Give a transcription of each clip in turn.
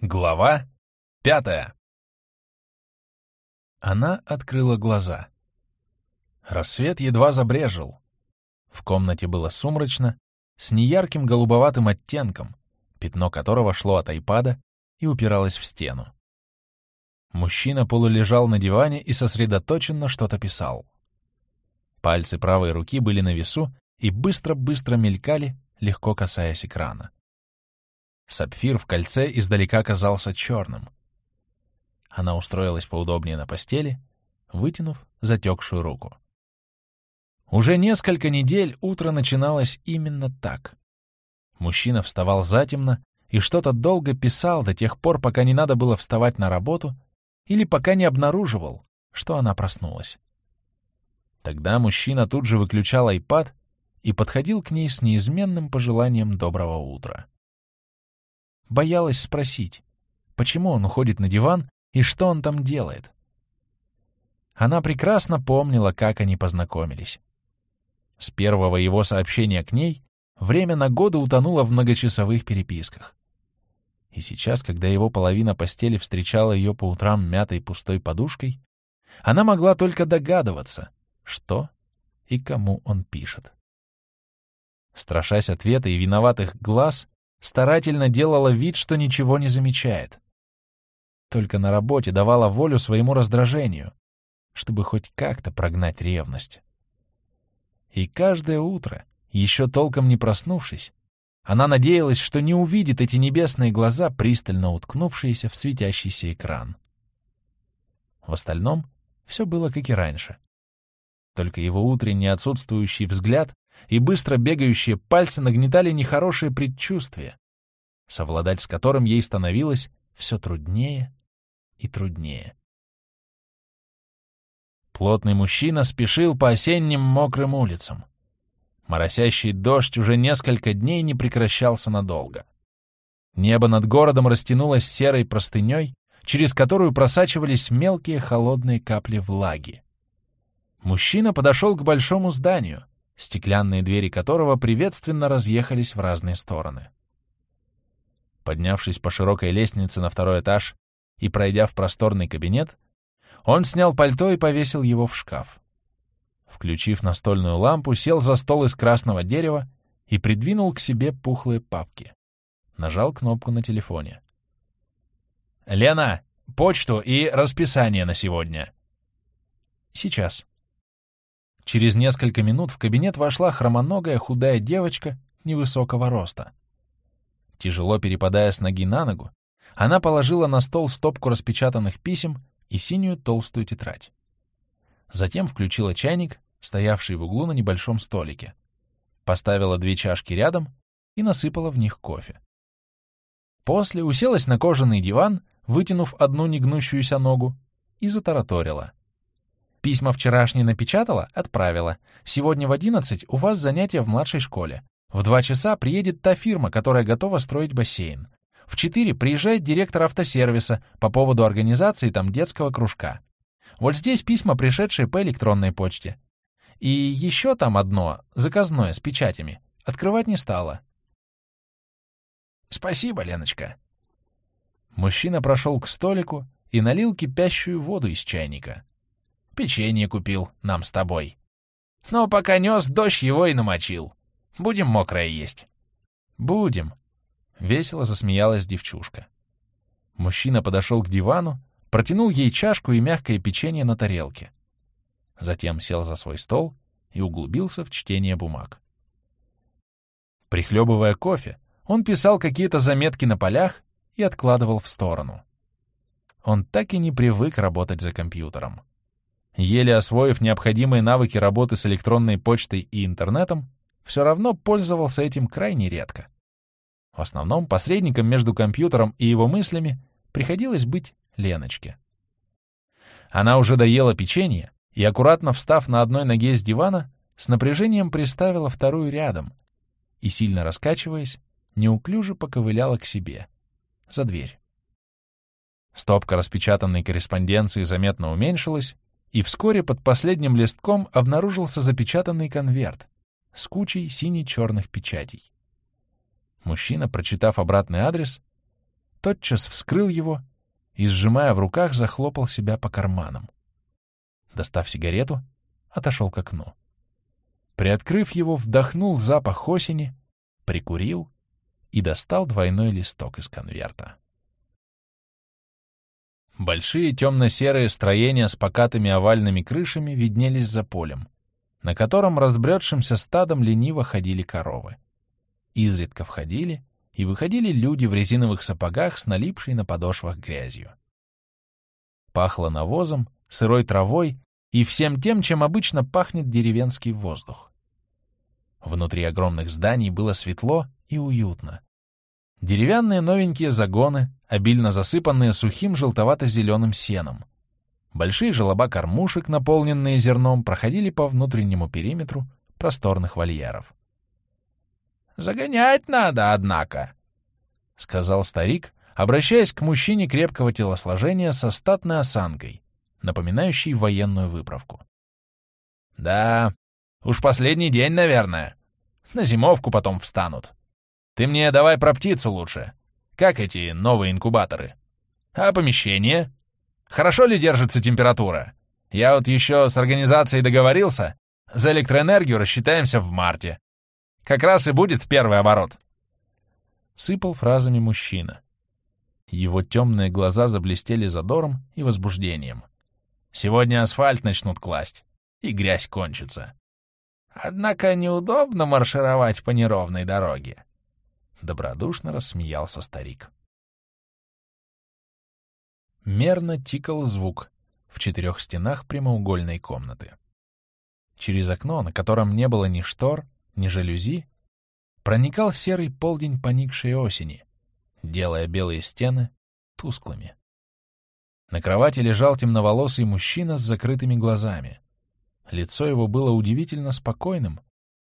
Глава пятая. Она открыла глаза. Рассвет едва забрежил. В комнате было сумрачно, с неярким голубоватым оттенком, пятно которого шло от айпада и упиралось в стену. Мужчина полулежал на диване и сосредоточенно что-то писал. Пальцы правой руки были на весу и быстро-быстро мелькали, легко касаясь экрана. Сапфир в кольце издалека казался черным. Она устроилась поудобнее на постели, вытянув затекшую руку. Уже несколько недель утро начиналось именно так. Мужчина вставал затемно и что-то долго писал до тех пор, пока не надо было вставать на работу или пока не обнаруживал, что она проснулась. Тогда мужчина тут же выключал айпад и подходил к ней с неизменным пожеланием доброго утра. Боялась спросить, почему он уходит на диван и что он там делает. Она прекрасно помнила, как они познакомились. С первого его сообщения к ней время на годы утонуло в многочасовых переписках. И сейчас, когда его половина постели встречала ее по утрам мятой пустой подушкой, она могла только догадываться, что и кому он пишет. Страшась ответа и виноватых глаз, старательно делала вид, что ничего не замечает. Только на работе давала волю своему раздражению, чтобы хоть как-то прогнать ревность. И каждое утро, еще толком не проснувшись, она надеялась, что не увидит эти небесные глаза, пристально уткнувшиеся в светящийся экран. В остальном все было как и раньше. Только его утренний отсутствующий взгляд и быстро бегающие пальцы нагнетали нехорошее предчувствие, совладать с которым ей становилось все труднее и труднее. Плотный мужчина спешил по осенним мокрым улицам. Моросящий дождь уже несколько дней не прекращался надолго. Небо над городом растянулось серой простыней, через которую просачивались мелкие холодные капли влаги. Мужчина подошел к большому зданию, стеклянные двери которого приветственно разъехались в разные стороны. Поднявшись по широкой лестнице на второй этаж и пройдя в просторный кабинет, он снял пальто и повесил его в шкаф. Включив настольную лампу, сел за стол из красного дерева и придвинул к себе пухлые папки. Нажал кнопку на телефоне. «Лена, почту и расписание на сегодня». «Сейчас», Через несколько минут в кабинет вошла хромоногая худая девочка невысокого роста. Тяжело перепадая с ноги на ногу, она положила на стол стопку распечатанных писем и синюю толстую тетрадь. Затем включила чайник, стоявший в углу на небольшом столике, поставила две чашки рядом и насыпала в них кофе. После уселась на кожаный диван, вытянув одну негнущуюся ногу, и затараторила. Письма вчерашние напечатала, отправила. Сегодня в одиннадцать у вас занятия в младшей школе. В два часа приедет та фирма, которая готова строить бассейн. В четыре приезжает директор автосервиса по поводу организации там детского кружка. Вот здесь письма, пришедшие по электронной почте. И еще там одно, заказное, с печатями. Открывать не стала. Спасибо, Леночка. Мужчина прошел к столику и налил кипящую воду из чайника. Печенье купил нам с тобой. Но пока нес, дождь его и намочил. Будем мокрое есть?» «Будем», — весело засмеялась девчушка. Мужчина подошел к дивану, протянул ей чашку и мягкое печенье на тарелке. Затем сел за свой стол и углубился в чтение бумаг. Прихлебывая кофе, он писал какие-то заметки на полях и откладывал в сторону. Он так и не привык работать за компьютером. Еле освоив необходимые навыки работы с электронной почтой и интернетом, все равно пользовался этим крайне редко. В основном посредником между компьютером и его мыслями приходилось быть Леночке. Она уже доела печенье и, аккуратно встав на одной ноге с дивана, с напряжением приставила вторую рядом и, сильно раскачиваясь, неуклюже поковыляла к себе, за дверь. Стопка распечатанной корреспонденции заметно уменьшилась, и вскоре под последним листком обнаружился запечатанный конверт с кучей сине-черных печатей. Мужчина, прочитав обратный адрес, тотчас вскрыл его и, сжимая в руках, захлопал себя по карманам. Достав сигарету, отошел к окну. Приоткрыв его, вдохнул запах осени, прикурил и достал двойной листок из конверта. Большие темно-серые строения с покатыми овальными крышами виднелись за полем, на котором разбредшимся стадом лениво ходили коровы. Изредка входили и выходили люди в резиновых сапогах с налипшей на подошвах грязью. Пахло навозом, сырой травой и всем тем, чем обычно пахнет деревенский воздух. Внутри огромных зданий было светло и уютно. Деревянные новенькие загоны, обильно засыпанные сухим желтовато-зеленым сеном. Большие желоба кормушек, наполненные зерном, проходили по внутреннему периметру просторных вольеров. «Загонять надо, однако», — сказал старик, обращаясь к мужчине крепкого телосложения со статной осанкой, напоминающей военную выправку. «Да, уж последний день, наверное. На зимовку потом встанут. Ты мне давай про птицу лучше. Как эти новые инкубаторы? А помещение? Хорошо ли держится температура? Я вот еще с организацией договорился. За электроэнергию рассчитаемся в марте. Как раз и будет первый оборот. Сыпал фразами мужчина. Его темные глаза заблестели задором и возбуждением. Сегодня асфальт начнут класть, и грязь кончится. Однако неудобно маршировать по неровной дороге. — добродушно рассмеялся старик. Мерно тикал звук в четырех стенах прямоугольной комнаты. Через окно, на котором не было ни штор, ни жалюзи, проникал серый полдень поникшей осени, делая белые стены тусклыми. На кровати лежал темноволосый мужчина с закрытыми глазами. Лицо его было удивительно спокойным,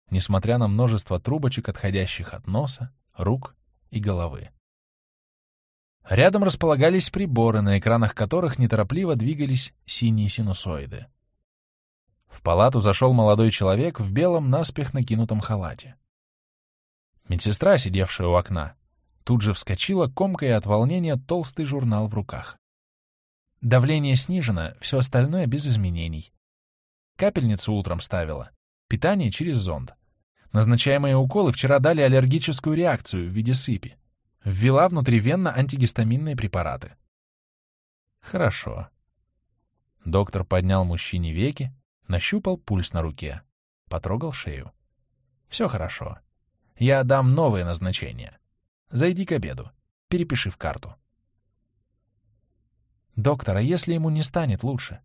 несмотря на множество трубочек, отходящих от носа, рук и головы. Рядом располагались приборы, на экранах которых неторопливо двигались синие синусоиды. В палату зашел молодой человек в белом наспех накинутом халате. Медсестра, сидевшая у окна, тут же вскочила, комкая от волнения толстый журнал в руках. Давление снижено, все остальное без изменений. Капельницу утром ставила, питание через зонд. Назначаемые уколы вчера дали аллергическую реакцию в виде сыпи. Ввела внутривенно антигистаминные препараты. Хорошо. Доктор поднял мужчине веки, нащупал пульс на руке, потрогал шею. Все хорошо. Я дам новое назначение. Зайди к обеду. Перепиши в карту. Доктор, а если ему не станет лучше?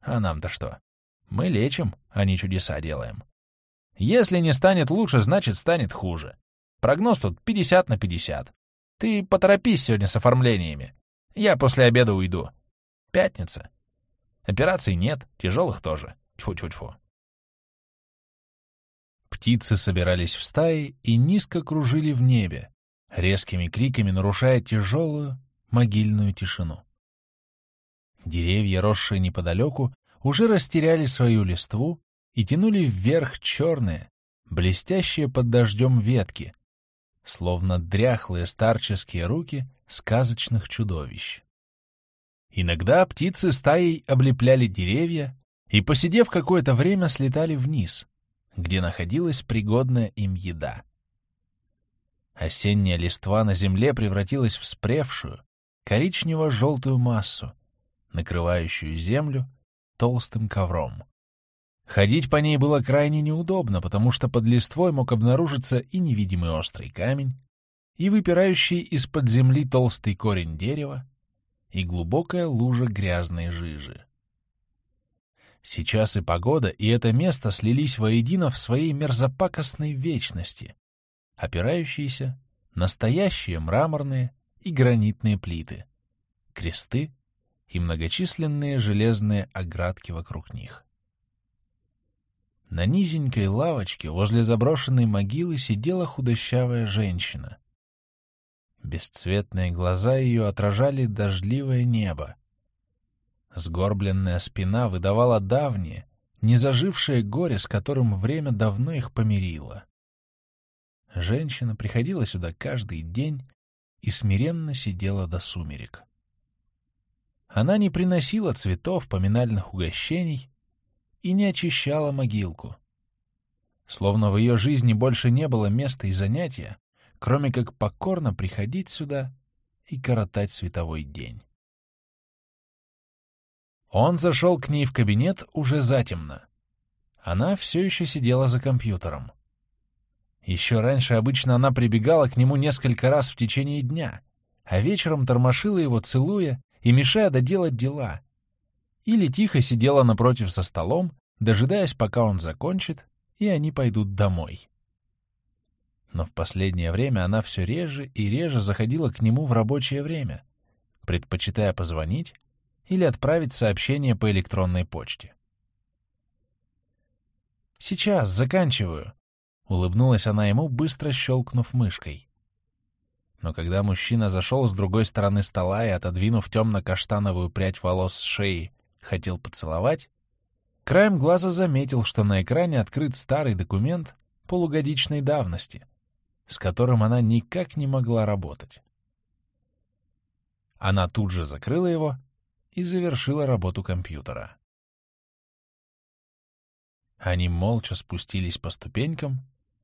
А нам-то что? Мы лечим, а не чудеса делаем. Если не станет лучше, значит, станет хуже. Прогноз тут 50 на 50. Ты поторопись сегодня с оформлениями. Я после обеда уйду. Пятница. Операций нет, тяжелых тоже. Тьфу-тьфу-тьфу. Птицы собирались в стаи и низко кружили в небе, резкими криками нарушая тяжелую могильную тишину. Деревья, росшие неподалеку, уже растеряли свою листву и тянули вверх черные, блестящие под дождем ветки, словно дряхлые старческие руки сказочных чудовищ. Иногда птицы стаей облепляли деревья и, посидев какое-то время, слетали вниз, где находилась пригодная им еда. Осенняя листва на земле превратилась в спревшую, коричнево-желтую массу, накрывающую землю толстым ковром. Ходить по ней было крайне неудобно, потому что под листвой мог обнаружиться и невидимый острый камень, и выпирающий из-под земли толстый корень дерева, и глубокая лужа грязной жижи. Сейчас и погода, и это место слились воедино в своей мерзопакостной вечности, опирающиеся настоящие мраморные и гранитные плиты, кресты и многочисленные железные оградки вокруг них. На низенькой лавочке возле заброшенной могилы сидела худощавая женщина. Бесцветные глаза ее отражали дождливое небо. Сгорбленная спина выдавала давнее, незажившее горе, с которым время давно их помирило. Женщина приходила сюда каждый день и смиренно сидела до сумерек. Она не приносила цветов, поминальных угощений и не очищала могилку. Словно в ее жизни больше не было места и занятия, кроме как покорно приходить сюда и коротать световой день. Он зашел к ней в кабинет уже затемно. Она все еще сидела за компьютером. Еще раньше обычно она прибегала к нему несколько раз в течение дня, а вечером тормошила его, целуя и мешая доделать дела. Или тихо сидела напротив со столом, дожидаясь, пока он закончит, и они пойдут домой. Но в последнее время она все реже и реже заходила к нему в рабочее время, предпочитая позвонить или отправить сообщение по электронной почте. «Сейчас, заканчиваю», — улыбнулась она ему, быстро щелкнув мышкой. Но когда мужчина зашел с другой стороны стола и, отодвинув темно-каштановую прядь волос с шеи, хотел поцеловать, краем глаза заметил, что на экране открыт старый документ полугодичной давности, с которым она никак не могла работать. Она тут же закрыла его и завершила работу компьютера. Они молча спустились по ступенькам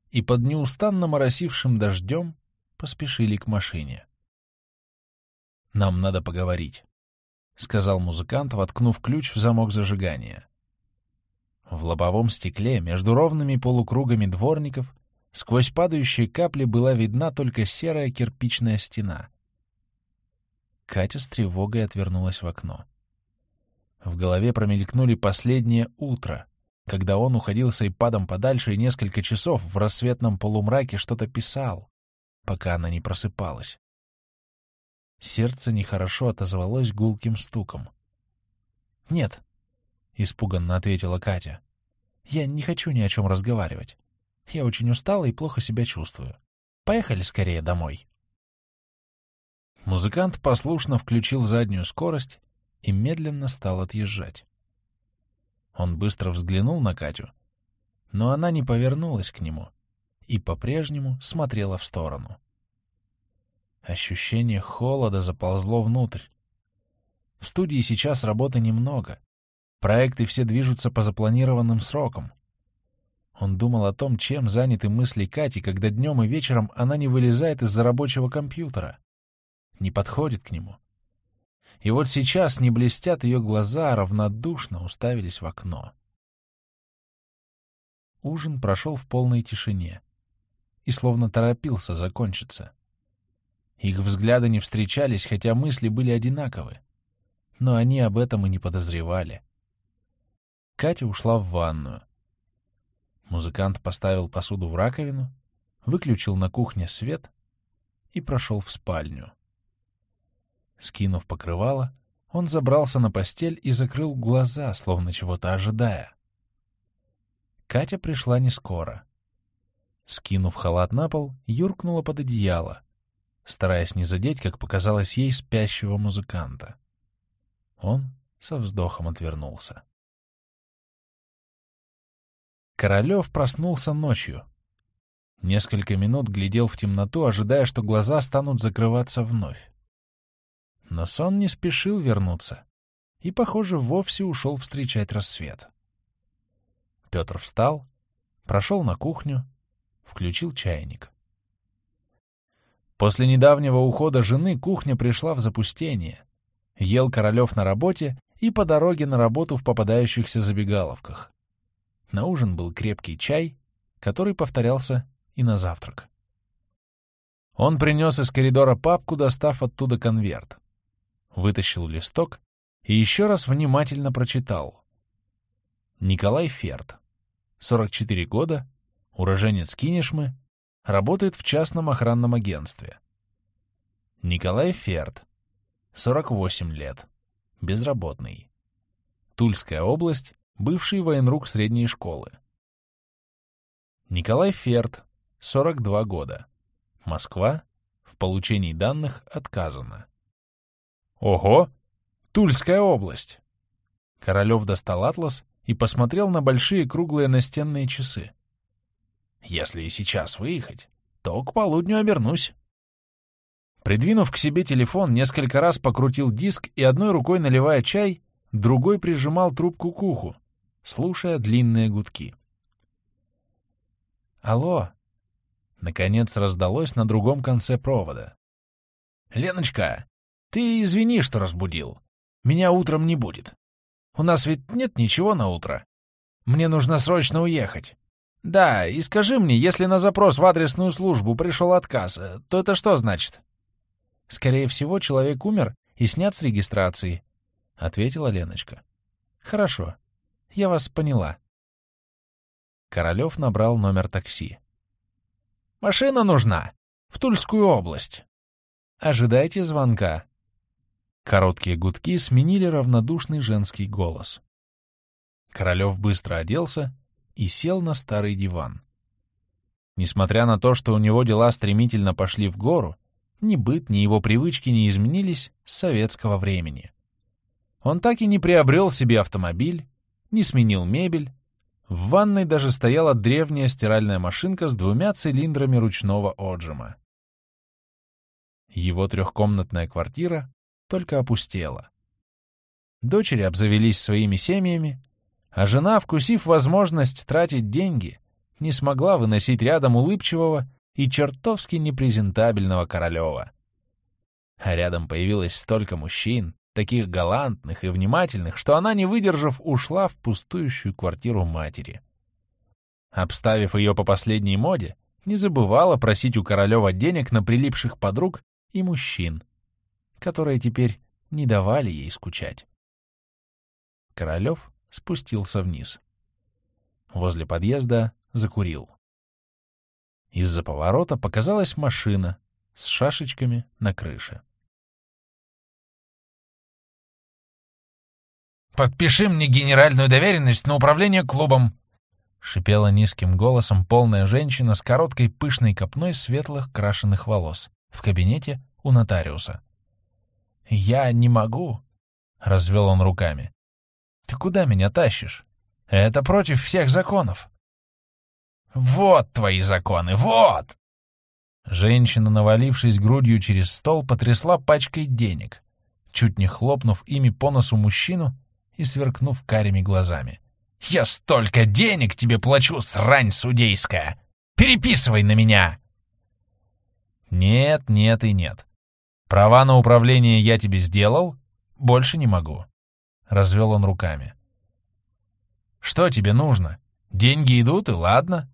и под неустанно моросившим дождем поспешили к машине. «Нам надо поговорить», — сказал музыкант, воткнув ключ в замок зажигания. В лобовом стекле между ровными полукругами дворников сквозь падающие капли была видна только серая кирпичная стена. Катя с тревогой отвернулась в окно. В голове промелькнули последнее утро, когда он уходил с айпадом подальше и несколько часов в рассветном полумраке что-то писал, пока она не просыпалась. Сердце нехорошо отозвалось гулким стуком. «Нет», — испуганно ответила Катя, — «я не хочу ни о чем разговаривать. Я очень устала и плохо себя чувствую. Поехали скорее домой». Музыкант послушно включил заднюю скорость и медленно стал отъезжать. Он быстро взглянул на Катю, но она не повернулась к нему и по-прежнему смотрела в сторону. Ощущение холода заползло внутрь. В студии сейчас работы немного. Проекты все движутся по запланированным срокам. Он думал о том, чем заняты мысли Кати, когда днем и вечером она не вылезает из-за рабочего компьютера. Не подходит к нему. И вот сейчас не блестят ее глаза, а равнодушно уставились в окно. Ужин прошел в полной тишине и словно торопился закончиться. Их взгляды не встречались, хотя мысли были одинаковы. Но они об этом и не подозревали. Катя ушла в ванную. Музыкант поставил посуду в раковину, выключил на кухне свет и прошел в спальню. Скинув покрывало, он забрался на постель и закрыл глаза, словно чего-то ожидая. Катя пришла не скоро. Скинув халат на пол, юркнула под одеяло, стараясь не задеть, как показалось ей, спящего музыканта. Он со вздохом отвернулся. Королев проснулся ночью. Несколько минут глядел в темноту, ожидая, что глаза станут закрываться вновь. Но сон не спешил вернуться и, похоже, вовсе ушел встречать рассвет. Петр встал, прошел на кухню, включил чайник. После недавнего ухода жены кухня пришла в запустение. Ел Королев на работе и по дороге на работу в попадающихся забегаловках. На ужин был крепкий чай, который повторялся и на завтрак. Он принес из коридора папку, достав оттуда конверт вытащил листок и еще раз внимательно прочитал. Николай Ферд, 44 года, уроженец Кинешмы, работает в частном охранном агентстве. Николай Ферд, 48 лет, безработный. Тульская область, бывший военрук средней школы. Николай Ферд, 42 года, Москва, в получении данных отказано. Ого! Тульская область! Королев достал атлас и посмотрел на большие круглые настенные часы. Если и сейчас выехать, то к полудню обернусь. Придвинув к себе телефон, несколько раз покрутил диск и одной рукой наливая чай, другой прижимал трубку к уху, слушая длинные гудки. «Алло!» Наконец раздалось на другом конце провода. «Леночка, ты извини, что разбудил. Меня утром не будет. У нас ведь нет ничего на утро. Мне нужно срочно уехать. Да, и скажи мне, если на запрос в адресную службу пришел отказ, то это что значит?» «Скорее всего, человек умер и снят с регистрации», — ответила Леночка. «Хорошо. Я вас поняла». Королев набрал номер такси. «Машина нужна. В Тульскую область. Ожидайте звонка». Короткие гудки сменили равнодушный женский голос. Королев быстро оделся и сел на старый диван. Несмотря на то, что у него дела стремительно пошли в гору, ни быт, ни его привычки не изменились с советского времени. Он так и не приобрел себе автомобиль, не сменил мебель. В ванной даже стояла древняя стиральная машинка с двумя цилиндрами ручного отжима. Его трехкомнатная квартира только опустела. Дочери обзавелись своими семьями, а жена, вкусив возможность тратить деньги, не смогла выносить рядом улыбчивого и чертовски непрезентабельного Королева. А рядом появилось столько мужчин, таких галантных и внимательных, что она, не выдержав, ушла в пустующую квартиру матери. Обставив ее по последней моде, не забывала просить у Королева денег на прилипших подруг и мужчин, которые теперь не давали ей скучать. Королев спустился вниз. Возле подъезда закурил. Из-за поворота показалась машина с шашечками на крыше. «Подпиши мне генеральную доверенность на управление клубом!» — шипела низким голосом полная женщина с короткой пышной копной светлых крашеных волос в кабинете у нотариуса. «Я не могу!» — развел он руками. «Ты куда меня тащишь? Это против всех законов!» «Вот твои законы, вот!» Женщина, навалившись грудью через стол, потрясла пачкой денег, чуть не хлопнув ими по носу мужчину и сверкнув карими глазами. «Я столько денег тебе плачу, срань судейская! Переписывай на меня!» «Нет, нет и нет. Права на управление я тебе сделал, больше не могу», — развел он руками. «Что тебе нужно? Деньги идут, и ладно».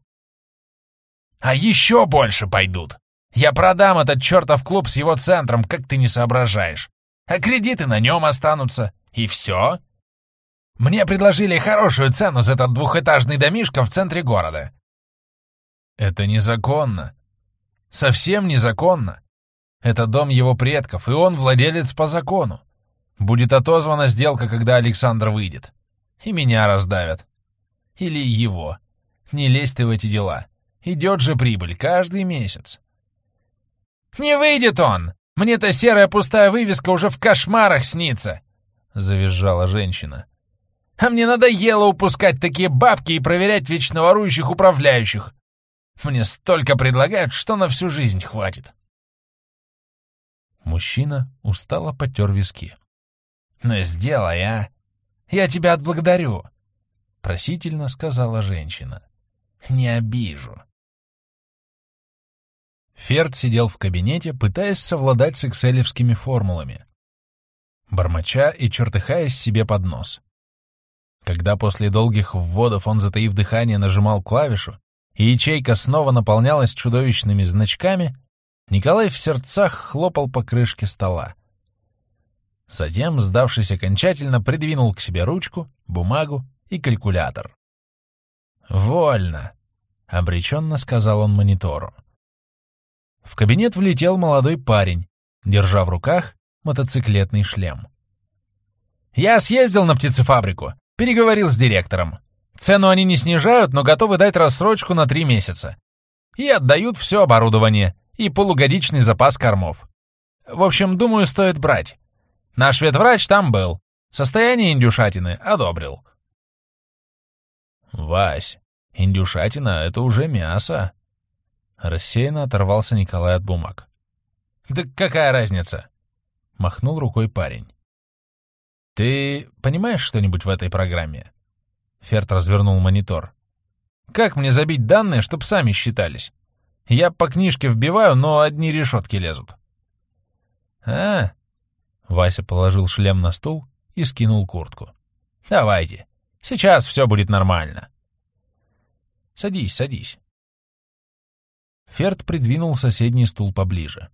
«А еще больше пойдут! Я продам этот чертов клуб с его центром, как ты не соображаешь. А кредиты на нем останутся. И все. Мне предложили хорошую цену за этот двухэтажный домишко в центре города. Это незаконно. Совсем незаконно. Это дом его предков, и он владелец по закону. Будет отозвана сделка, когда Александр выйдет. И меня раздавят. Или его. Не лезь ты в эти дела. Идет же прибыль каждый месяц. «Не выйдет он! Мне-то серая пустая вывеска уже в кошмарах снится!» — завизжала женщина. А мне надоело упускать такие бабки и проверять вечно ворующих управляющих. Мне столько предлагают, что на всю жизнь хватит. Мужчина устало потер виски. «Ну, сделай, а! Я тебя отблагодарю!» — просительно сказала женщина. «Не обижу». Ферд сидел в кабинете, пытаясь совладать с экселевскими формулами. Бормоча и чертыхаясь себе под нос. Когда после долгих вводов он, затаив дыхание, нажимал клавишу, и ячейка снова наполнялась чудовищными значками, Николай в сердцах хлопал по крышке стола. Затем, сдавшись окончательно, придвинул к себе ручку, бумагу и калькулятор. «Вольно», — обреченно сказал он монитору. В кабинет влетел молодой парень, держа в руках мотоциклетный шлем. «Я съездил на птицефабрику. Переговорил с директором. Цену они не снижают, но готовы дать рассрочку на три месяца. И отдают все оборудование и полугодичный запас кормов. В общем, думаю, стоит брать. Наш ветврач там был. Состояние индюшатины одобрил. «Вась, индюшатина — это уже мясо!» Рассеянно оторвался Николай от бумаг. «Да какая разница?» — махнул рукой парень. «Ты понимаешь что-нибудь в этой программе?» Ферт развернул монитор. «Как мне забить данные, чтоб сами считались? Я по книжке вбиваю, но одни решетки лезут». «А?» Вася положил шлем на стул и скинул куртку. «Давайте. Сейчас все будет нормально». «Садись, садись». Ферд придвинул соседний стул поближе.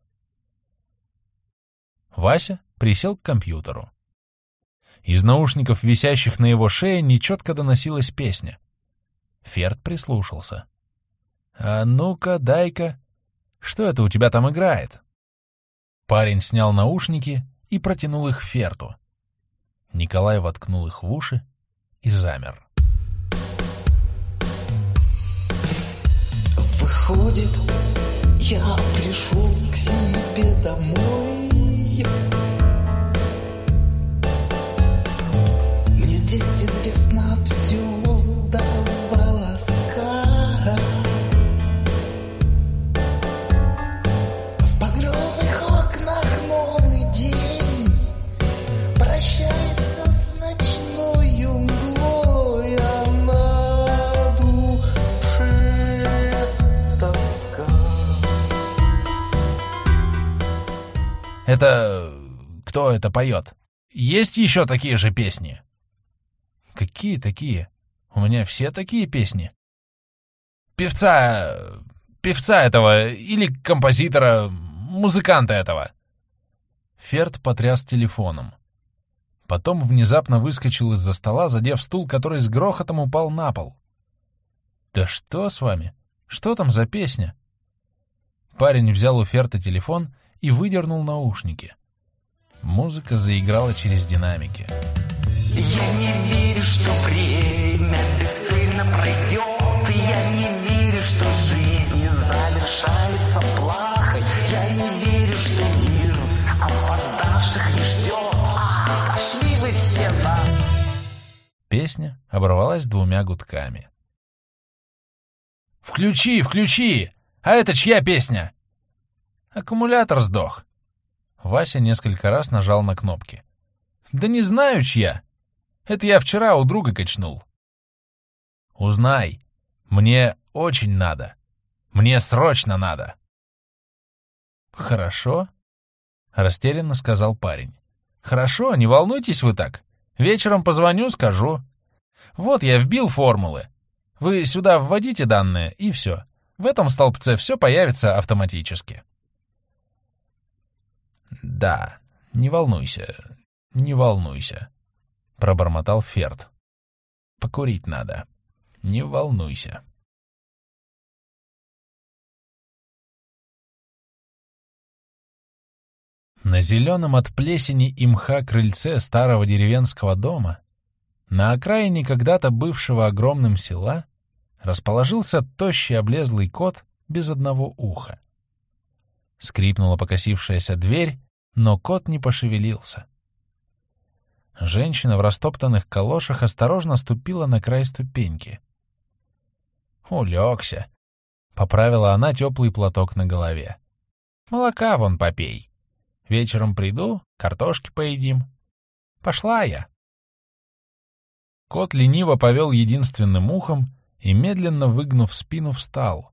Вася присел к компьютеру. Из наушников, висящих на его шее, нечетко доносилась песня. Ферд прислушался. «А ну-ка, дай-ка, что это у тебя там играет?» Парень снял наушники и протянул их Ферту. Николай воткнул их в уши и замер. Выходит, я пришел к себе домой. Мне здесь известно все Это... кто это поет? Есть еще такие же песни? Какие такие? У меня все такие песни. Певца... певца этого или композитора, музыканта этого. Ферд потряс телефоном. Потом внезапно выскочил из-за стола, задев стул, который с грохотом упал на пол. «Да что с вами? Что там за песня?» Парень взял у Ферта телефон и выдернул наушники. Музыка заиграла через динамики. Я не верю, что время бесцельно пройдет И я не верю, что жизнь завершается плахой Я не верю, что мир опоздавших не ждет А, Пошли вы все на... Песня оборвалась двумя гудками. «Включи, включи! А это чья песня?» Аккумулятор сдох. Вася несколько раз нажал на кнопки. «Да не знаю, чья. Это я вчера у друга качнул». «Узнай. Мне очень надо. Мне срочно надо». «Хорошо», — растерянно сказал парень. «Хорошо, не волнуйтесь вы так. Вечером позвоню, скажу. Вот я вбил формулы. Вы сюда вводите данные, и все. В этом столбце все появится автоматически». «Да, не волнуйся, не волнуйся», — пробормотал Ферд. «Покурить надо. Не волнуйся». На зеленом от плесени и мха крыльце старого деревенского дома, на окраине когда-то бывшего огромным села, расположился тощий облезлый кот без одного уха. Скрипнула покосившаяся дверь, но кот не пошевелился. Женщина в растоптанных калошах осторожно ступила на край ступеньки. «Улегся», — поправила она теплый платок на голове. «Молока вон попей. Вечером приду, картошки поедим. Пошла я». Кот лениво повел единственным ухом и, медленно выгнув спину, встал.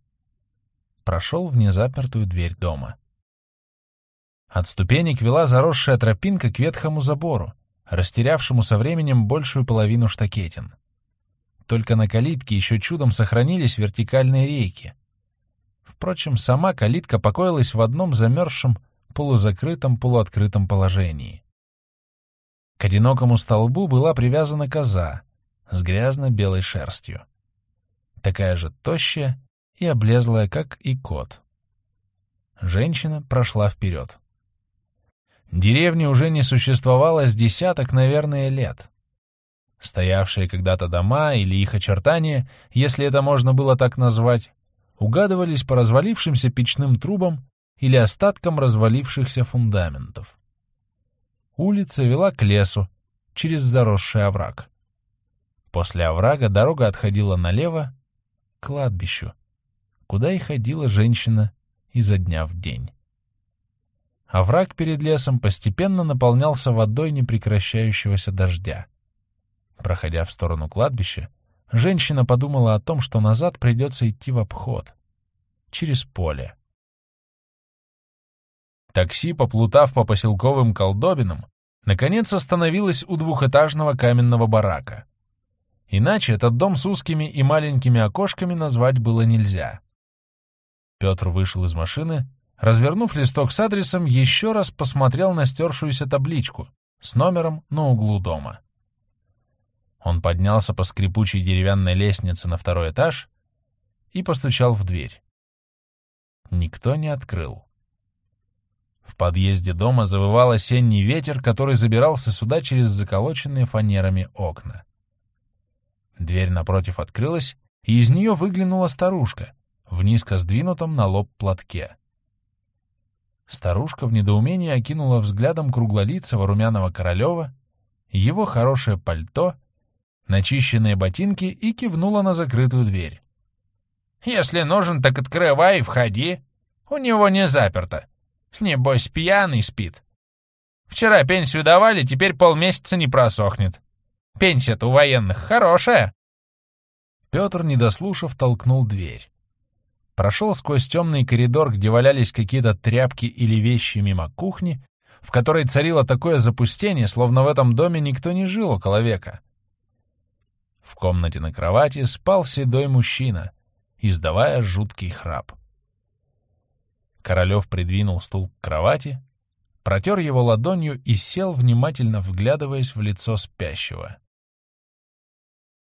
Прошел в незапертую дверь дома. От ступенек вела заросшая тропинка к ветхому забору, растерявшему со временем большую половину штакетин. Только на калитке еще чудом сохранились вертикальные рейки. Впрочем, сама калитка покоилась в одном замерзшем, полузакрытом, полуоткрытом положении. К одинокому столбу была привязана коза с грязно-белой шерстью. Такая же тощая и облезлая, как и кот. Женщина прошла вперед. Деревни уже не существовало с десяток, наверное, лет. Стоявшие когда-то дома или их очертания, если это можно было так назвать, угадывались по развалившимся печным трубам или остаткам развалившихся фундаментов. Улица вела к лесу, через заросший овраг. После оврага дорога отходила налево, к кладбищу, куда и ходила женщина изо дня в день. а враг перед лесом постепенно наполнялся водой непрекращающегося дождя. Проходя в сторону кладбища, женщина подумала о том, что назад придется идти в обход, через поле. Такси, поплутав по поселковым колдобинам, наконец остановилось у двухэтажного каменного барака. Иначе этот дом с узкими и маленькими окошками назвать было нельзя. Петр вышел из машины Развернув листок с адресом, еще раз посмотрел на стершуюся табличку с номером на углу дома. Он поднялся по скрипучей деревянной лестнице на второй этаж и постучал в дверь. Никто не открыл. В подъезде дома завывал осенний ветер, который забирался сюда через заколоченные фанерами окна. Дверь напротив открылась, и из нее выглянула старушка в низко сдвинутом на лоб платке. Старушка в недоумении окинула взглядом круглолицего румяного Королева, его хорошее пальто, начищенные ботинки и кивнула на закрытую дверь. «Если нужен, так открывай и входи. У него не заперто. Небось, пьяный спит. Вчера пенсию давали, теперь полмесяца не просохнет. Пенсия-то у военных хорошая». Петр, не дослушав, толкнул дверь прошел сквозь темный коридор, где валялись какие-то тряпки или вещи мимо кухни, в которой царило такое запустение, словно в этом доме никто не жил около века. В комнате на кровати спал седой мужчина, издавая жуткий храп. Королев придвинул стул к кровати, протер его ладонью и сел, внимательно вглядываясь в лицо спящего.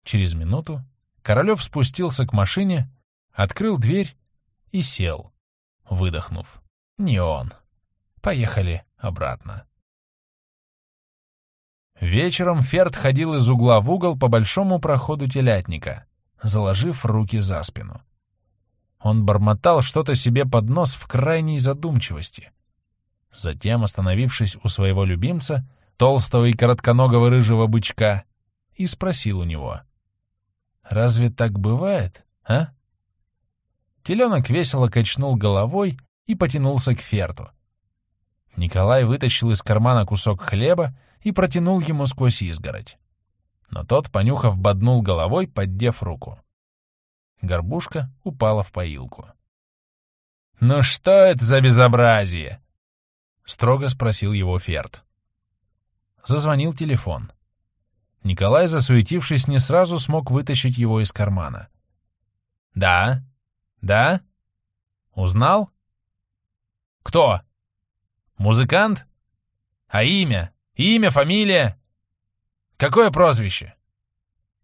Через минуту Королев спустился к машине, открыл дверь и сел, выдохнув. Не он. Поехали обратно. Вечером Ферд ходил из угла в угол по большому проходу телятника, заложив руки за спину. Он бормотал что-то себе под нос в крайней задумчивости. Затем, остановившись у своего любимца, толстого и коротконогого рыжего бычка, и спросил у него. «Разве так бывает, а?» Теленок весело качнул головой и потянулся к ферту. Николай вытащил из кармана кусок хлеба и протянул ему сквозь изгородь. Но тот, понюхав, боднул головой, поддев руку. Горбушка упала в поилку. «Ну что это за безобразие?» — строго спросил его Ферд. Зазвонил телефон. Николай, засуетившись, не сразу смог вытащить его из кармана. «Да», «Да? Узнал?» «Кто? Музыкант? А имя? Имя, фамилия? Какое прозвище?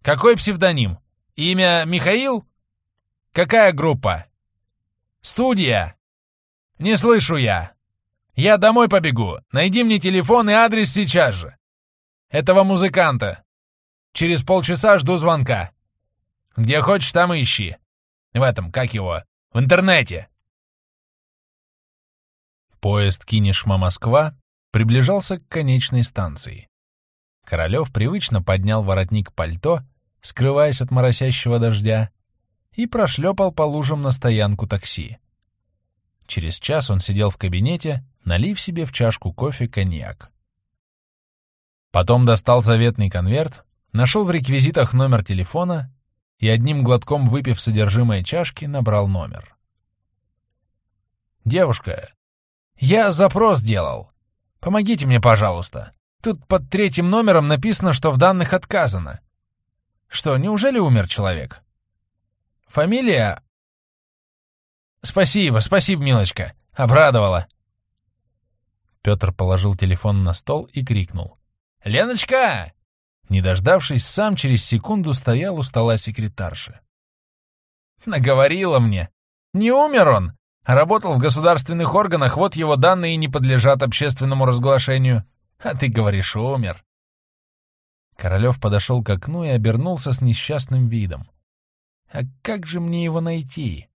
Какой псевдоним? Имя Михаил? Какая группа? Студия? Не слышу я. Я домой побегу. Найди мне телефон и адрес сейчас же. Этого музыканта. Через полчаса жду звонка. Где хочешь, там ищи. В этом, как его, в интернете. Поезд Кинешма-Москва приближался к конечной станции. Королев привычно поднял воротник пальто, скрываясь от моросящего дождя, и прошлепал по лужам на стоянку такси. Через час он сидел в кабинете, налив себе в чашку кофе коньяк. Потом достал заветный конверт, нашел в реквизитах номер телефона и одним глотком выпив содержимое чашки, набрал номер. «Девушка, я запрос делал. Помогите мне, пожалуйста. Тут под третьим номером написано, что в данных отказано. Что, неужели умер человек? Фамилия...» «Спасибо, спасибо, милочка. Обрадовала». Петр положил телефон на стол и крикнул. «Леночка, не дождавшись, сам через секунду стоял у стола секретарши. «Наговорила мне. Не умер он, а работал в государственных органах, вот его данные не подлежат общественному разглашению. А ты говоришь, умер». Королев подошел к окну и обернулся с несчастным видом. «А как же мне его найти?»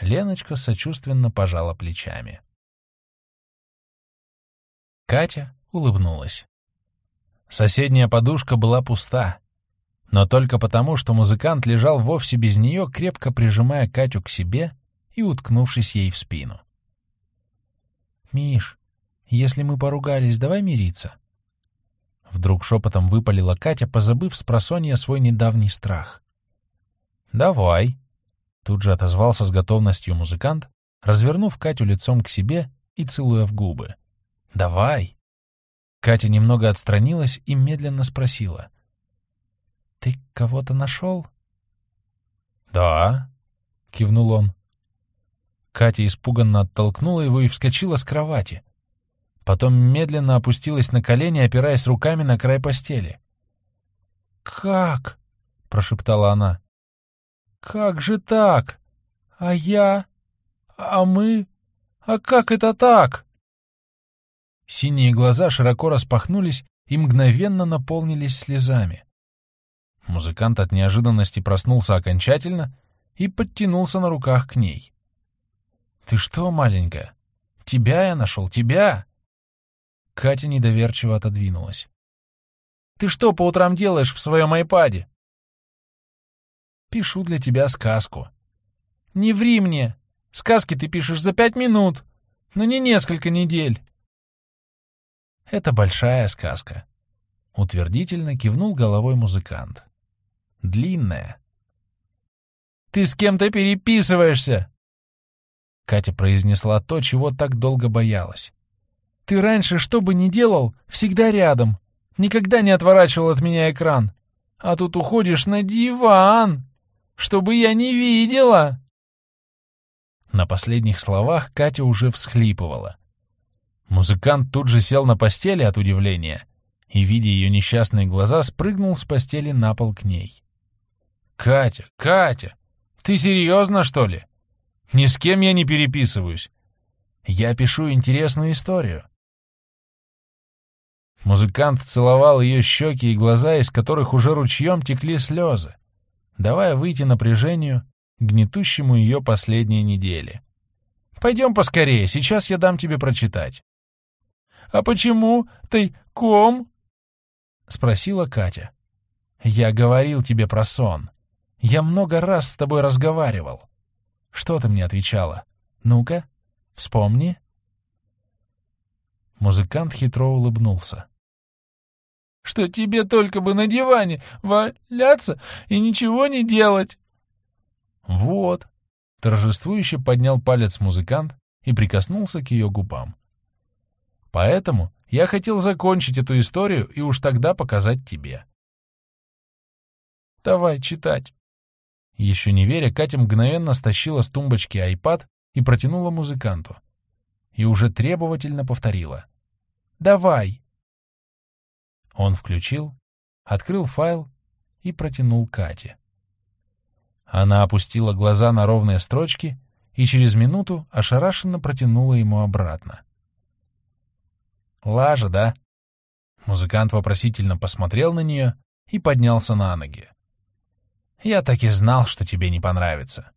Леночка сочувственно пожала плечами. Катя улыбнулась. Соседняя подушка была пуста, но только потому, что музыкант лежал вовсе без нее, крепко прижимая Катю к себе и уткнувшись ей в спину. «Миш, если мы поругались, давай мириться». Вдруг шепотом выпалила Катя, позабыв с просонья свой недавний страх. «Давай», — тут же отозвался с готовностью музыкант, развернув Катю лицом к себе и целуя в губы. «Давай». Катя немного отстранилась и медленно спросила. «Ты кого-то нашел?» «Да», — кивнул он. Катя испуганно оттолкнула его и вскочила с кровати. Потом медленно опустилась на колени, опираясь руками на край постели. «Как?» — прошептала она. «Как же так? А я? А мы? А как это так?» Синие глаза широко распахнулись и мгновенно наполнились слезами. Музыкант от неожиданности проснулся окончательно и подтянулся на руках к ней. «Ты что, маленькая? Тебя я нашел, тебя!» Катя недоверчиво отодвинулась. «Ты что по утрам делаешь в своем айпаде?» «Пишу для тебя сказку». «Не ври мне! Сказки ты пишешь за пять минут, но не несколько недель». «Это большая сказка», — утвердительно кивнул головой музыкант. «Длинная». «Ты с кем-то переписываешься!» Катя произнесла то, чего так долго боялась. Ты раньше, что бы ни делал, всегда рядом. Никогда не отворачивал от меня экран. А тут уходишь на диван, чтобы я не видела. На последних словах Катя уже всхлипывала. Музыкант тут же сел на постели от удивления и, видя ее несчастные глаза, спрыгнул с постели на пол к ней. «Катя, Катя, ты серьезно, что ли? Ни с кем я не переписываюсь. Я пишу интересную историю. Музыкант целовал ее щеки и глаза, из которых уже ручьем текли слезы, давая выйти напряжению, гнетущему ее последние недели. «Пойдем поскорее, сейчас я дам тебе прочитать». «А почему ты ком?» — спросила Катя. «Я говорил тебе про сон. Я много раз с тобой разговаривал. Что ты мне отвечала? Ну-ка, вспомни». Музыкант хитро улыбнулся. «Что тебе только бы на диване валяться и ничего не делать!» «Вот!» — торжествующе поднял палец музыкант и прикоснулся к ее губам. «Поэтому я хотел закончить эту историю и уж тогда показать тебе». «Давай читать!» Еще не веря, Катя мгновенно стащила с тумбочки айпад и протянула музыканту и уже требовательно повторила. «Давай!» Он включил, открыл файл и протянул Кате. Она опустила глаза на ровные строчки и через минуту ошарашенно протянула ему обратно. «Лажа, да?» Музыкант вопросительно посмотрел на нее и поднялся на ноги. «Я так и знал, что тебе не понравится.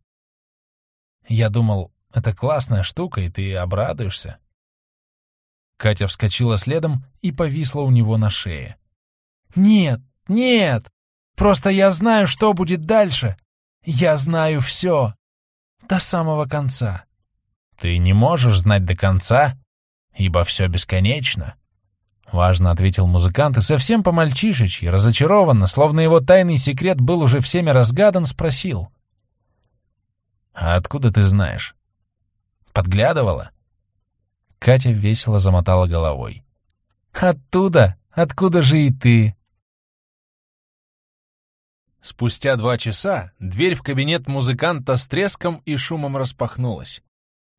Я думал, это классная штука, и ты обрадуешься. Катя вскочила следом и повисла у него на шее. «Нет, нет! Просто я знаю, что будет дальше. Я знаю все. До самого конца». «Ты не можешь знать до конца, ибо все бесконечно», — важно ответил музыкант и совсем по-мальчишечьи, разочарованно, словно его тайный секрет был уже всеми разгадан, спросил. «А откуда ты знаешь?» Подглядывала?» Катя весело замотала головой. «Оттуда? Откуда же и ты?» Спустя два часа дверь в кабинет музыканта с треском и шумом распахнулась,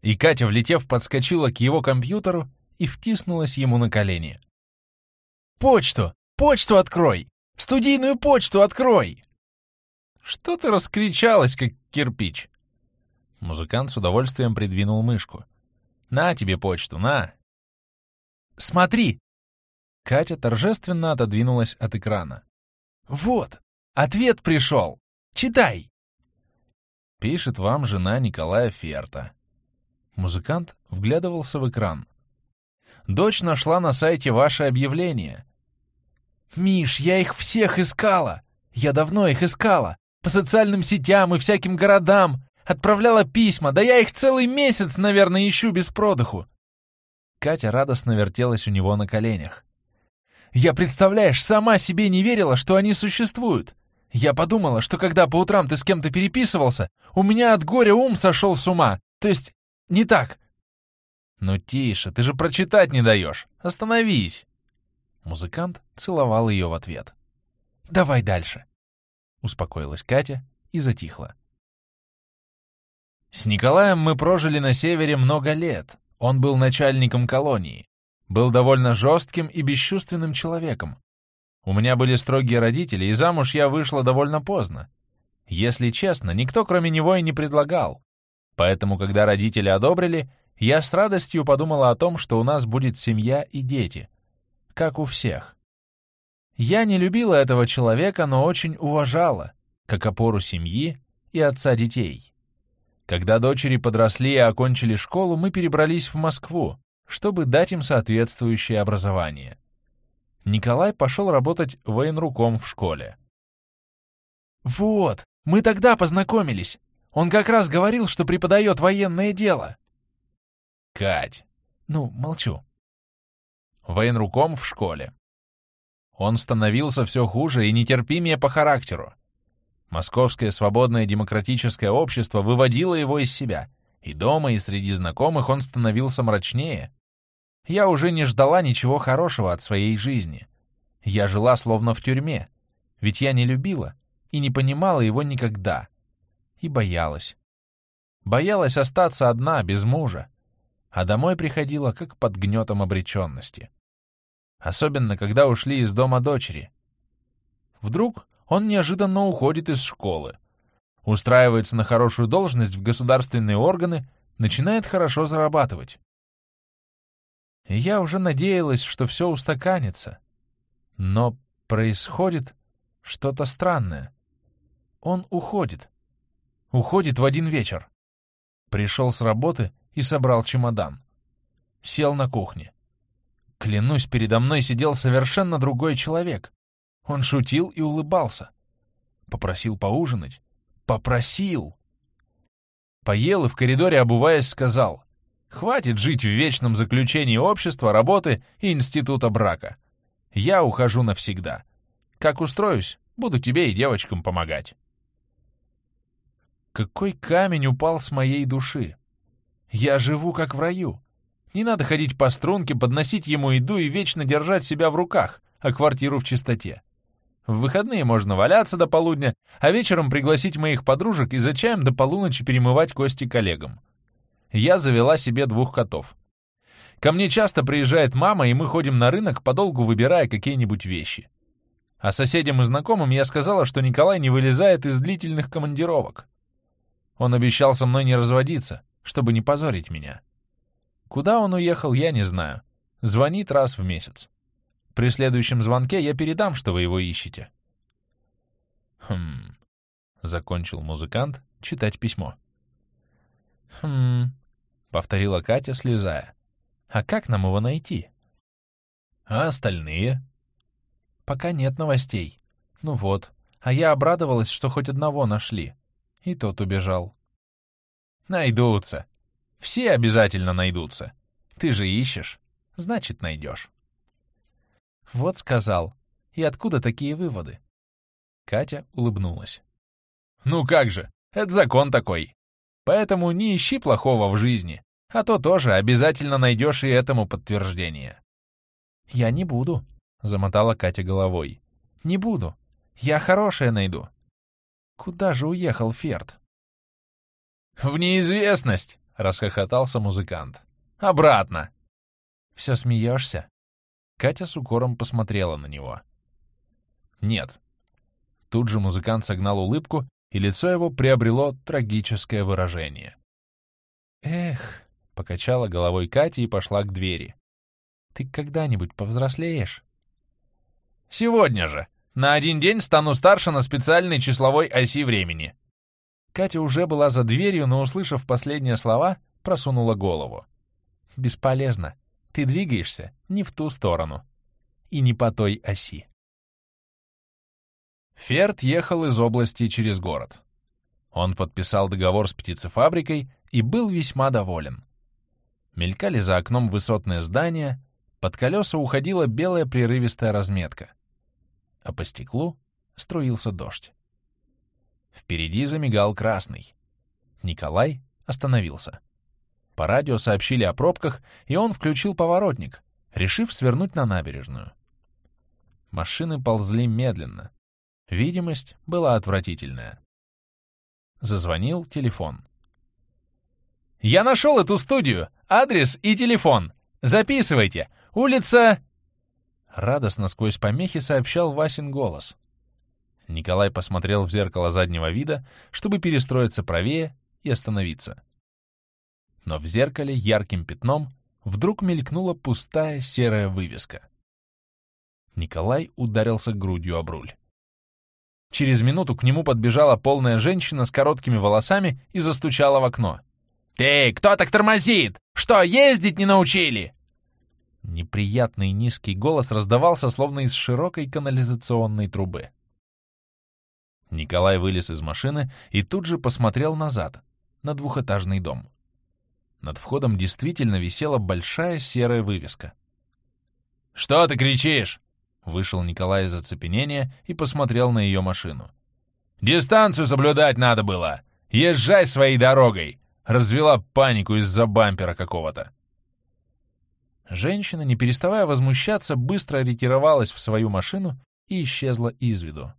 и Катя, влетев, подскочила к его компьютеру и втиснулась ему на колени. «Почту! Почту открой! Студийную почту открой!» «Что ты раскричалась, как кирпич?» Музыкант с удовольствием придвинул мышку. «На тебе почту, на!» «Смотри!» Катя торжественно отодвинулась от экрана. «Вот! Ответ пришел! Читай!» Пишет вам жена Николая Ферта. Музыкант вглядывался в экран. «Дочь нашла на сайте ваше объявление». «Миш, я их всех искала! Я давно их искала! По социальным сетям и всяким городам! Отправляла письма, да я их целый месяц, наверное, ищу без продыху. Катя радостно вертелась у него на коленях. «Я, представляешь, сама себе не верила, что они существуют. Я подумала, что когда по утрам ты с кем-то переписывался, у меня от горя ум сошел с ума. То есть, не так». «Ну тише, ты же прочитать не даешь. Остановись!» Музыкант целовал ее в ответ. «Давай дальше», — успокоилась Катя и затихла. С Николаем мы прожили на севере много лет. Он был начальником колонии. Был довольно жестким и бесчувственным человеком. У меня были строгие родители, и замуж я вышла довольно поздно. Если честно, никто кроме него и не предлагал. Поэтому, когда родители одобрили, я с радостью подумала о том, что у нас будет семья и дети. Как у всех. Я не любила этого человека, но очень уважала, как опору семьи и отца детей. Когда дочери подросли и окончили школу, мы перебрались в Москву, чтобы дать им соответствующее образование. Николай пошел работать военруком в школе. «Вот, мы тогда познакомились. Он как раз говорил, что преподает военное дело». «Кать». «Ну, молчу». Военруком в школе. Он становился все хуже и нетерпимее по характеру. Московское свободное демократическое общество выводило его из себя, и дома, и среди знакомых он становился мрачнее. Я уже не ждала ничего хорошего от своей жизни. Я жила словно в тюрьме, ведь я не любила и не понимала его никогда. И боялась. Боялась остаться одна, без мужа. А домой приходила, как под гнетом обреченности. Особенно, когда ушли из дома дочери. Вдруг он неожиданно уходит из школы, устраивается на хорошую должность в государственные органы, начинает хорошо зарабатывать. И я уже надеялась, что все устаканится. Но происходит что-то странное. Он уходит. Уходит в один вечер. Пришел с работы и собрал чемодан. Сел на кухне. Клянусь, передо мной сидел совершенно другой человек. Он шутил и улыбался. Попросил поужинать. Попросил! Поел и в коридоре, обуваясь, сказал, «Хватит жить в вечном заключении общества, работы и института брака. Я ухожу навсегда. Как устроюсь, буду тебе и девочкам помогать». Какой камень упал с моей души! Я живу как в раю. Не надо ходить по струнке, подносить ему еду и вечно держать себя в руках, а квартиру в чистоте. В выходные можно валяться до полудня, а вечером пригласить моих подружек и за чаем до полуночи перемывать кости коллегам. Я завела себе двух котов. Ко мне часто приезжает мама, и мы ходим на рынок, подолгу выбирая какие-нибудь вещи. А соседям и знакомым я сказала, что Николай не вылезает из длительных командировок. Он обещал со мной не разводиться, чтобы не позорить меня. Куда он уехал, я не знаю. Звонит раз в месяц. При следующем звонке я передам, что вы его ищете. Хм. Закончил музыкант читать письмо. Хм. Повторила Катя, слезая. А как нам его найти? А остальные? Пока нет новостей. Ну вот. А я обрадовалась, что хоть одного нашли. И тот убежал. Найдутся. Все обязательно найдутся. Ты же ищешь. Значит, найдешь. Вот сказал. И откуда такие выводы? Катя улыбнулась. Ну как же, это закон такой. Поэтому не ищи плохого в жизни, а то тоже обязательно найдешь и этому подтверждение. Я не буду, замотала Катя головой. Не буду. Я хорошее найду. Куда же уехал Ферд? В неизвестность, расхохотался музыкант. Обратно. Все смеешься? Катя с укором посмотрела на него. «Нет». Тут же музыкант согнал улыбку, и лицо его приобрело трагическое выражение. «Эх», — покачала головой Катя и пошла к двери. «Ты когда-нибудь повзрослеешь?» «Сегодня же! На один день стану старше на специальной числовой оси времени!» Катя уже была за дверью, но, услышав последние слова, просунула голову. «Бесполезно. Ты двигаешься не в ту сторону и не по той оси. Ферд ехал из области через город. Он подписал договор с птицефабрикой и был весьма доволен. Мелькали за окном высотные здания, под колеса уходила белая прерывистая разметка, а по стеклу струился дождь. Впереди замигал красный. Николай остановился. По радио сообщили о пробках, и он включил поворотник, решив свернуть на набережную. Машины ползли медленно. Видимость была отвратительная. Зазвонил телефон. «Я нашел эту студию! Адрес и телефон! Записывайте! Улица...» Радостно сквозь помехи сообщал Васин голос. Николай посмотрел в зеркало заднего вида, чтобы перестроиться правее и остановиться. Но в зеркале ярким пятном вдруг мелькнула пустая серая вывеска. Николай ударился грудью об руль. Через минуту к нему подбежала полная женщина с короткими волосами и застучала в окно. «Ты, кто так тормозит? Что, ездить не научили?» Неприятный низкий голос раздавался, словно из широкой канализационной трубы. Николай вылез из машины и тут же посмотрел назад, на двухэтажный дом. Над входом действительно висела большая серая вывеска. «Что ты кричишь?» Вышел Николай из оцепенения и посмотрел на ее машину. «Дистанцию соблюдать надо было! Езжай своей дорогой!» Развела панику из-за бампера какого-то. Женщина, не переставая возмущаться, быстро ретировалась в свою машину и исчезла из виду.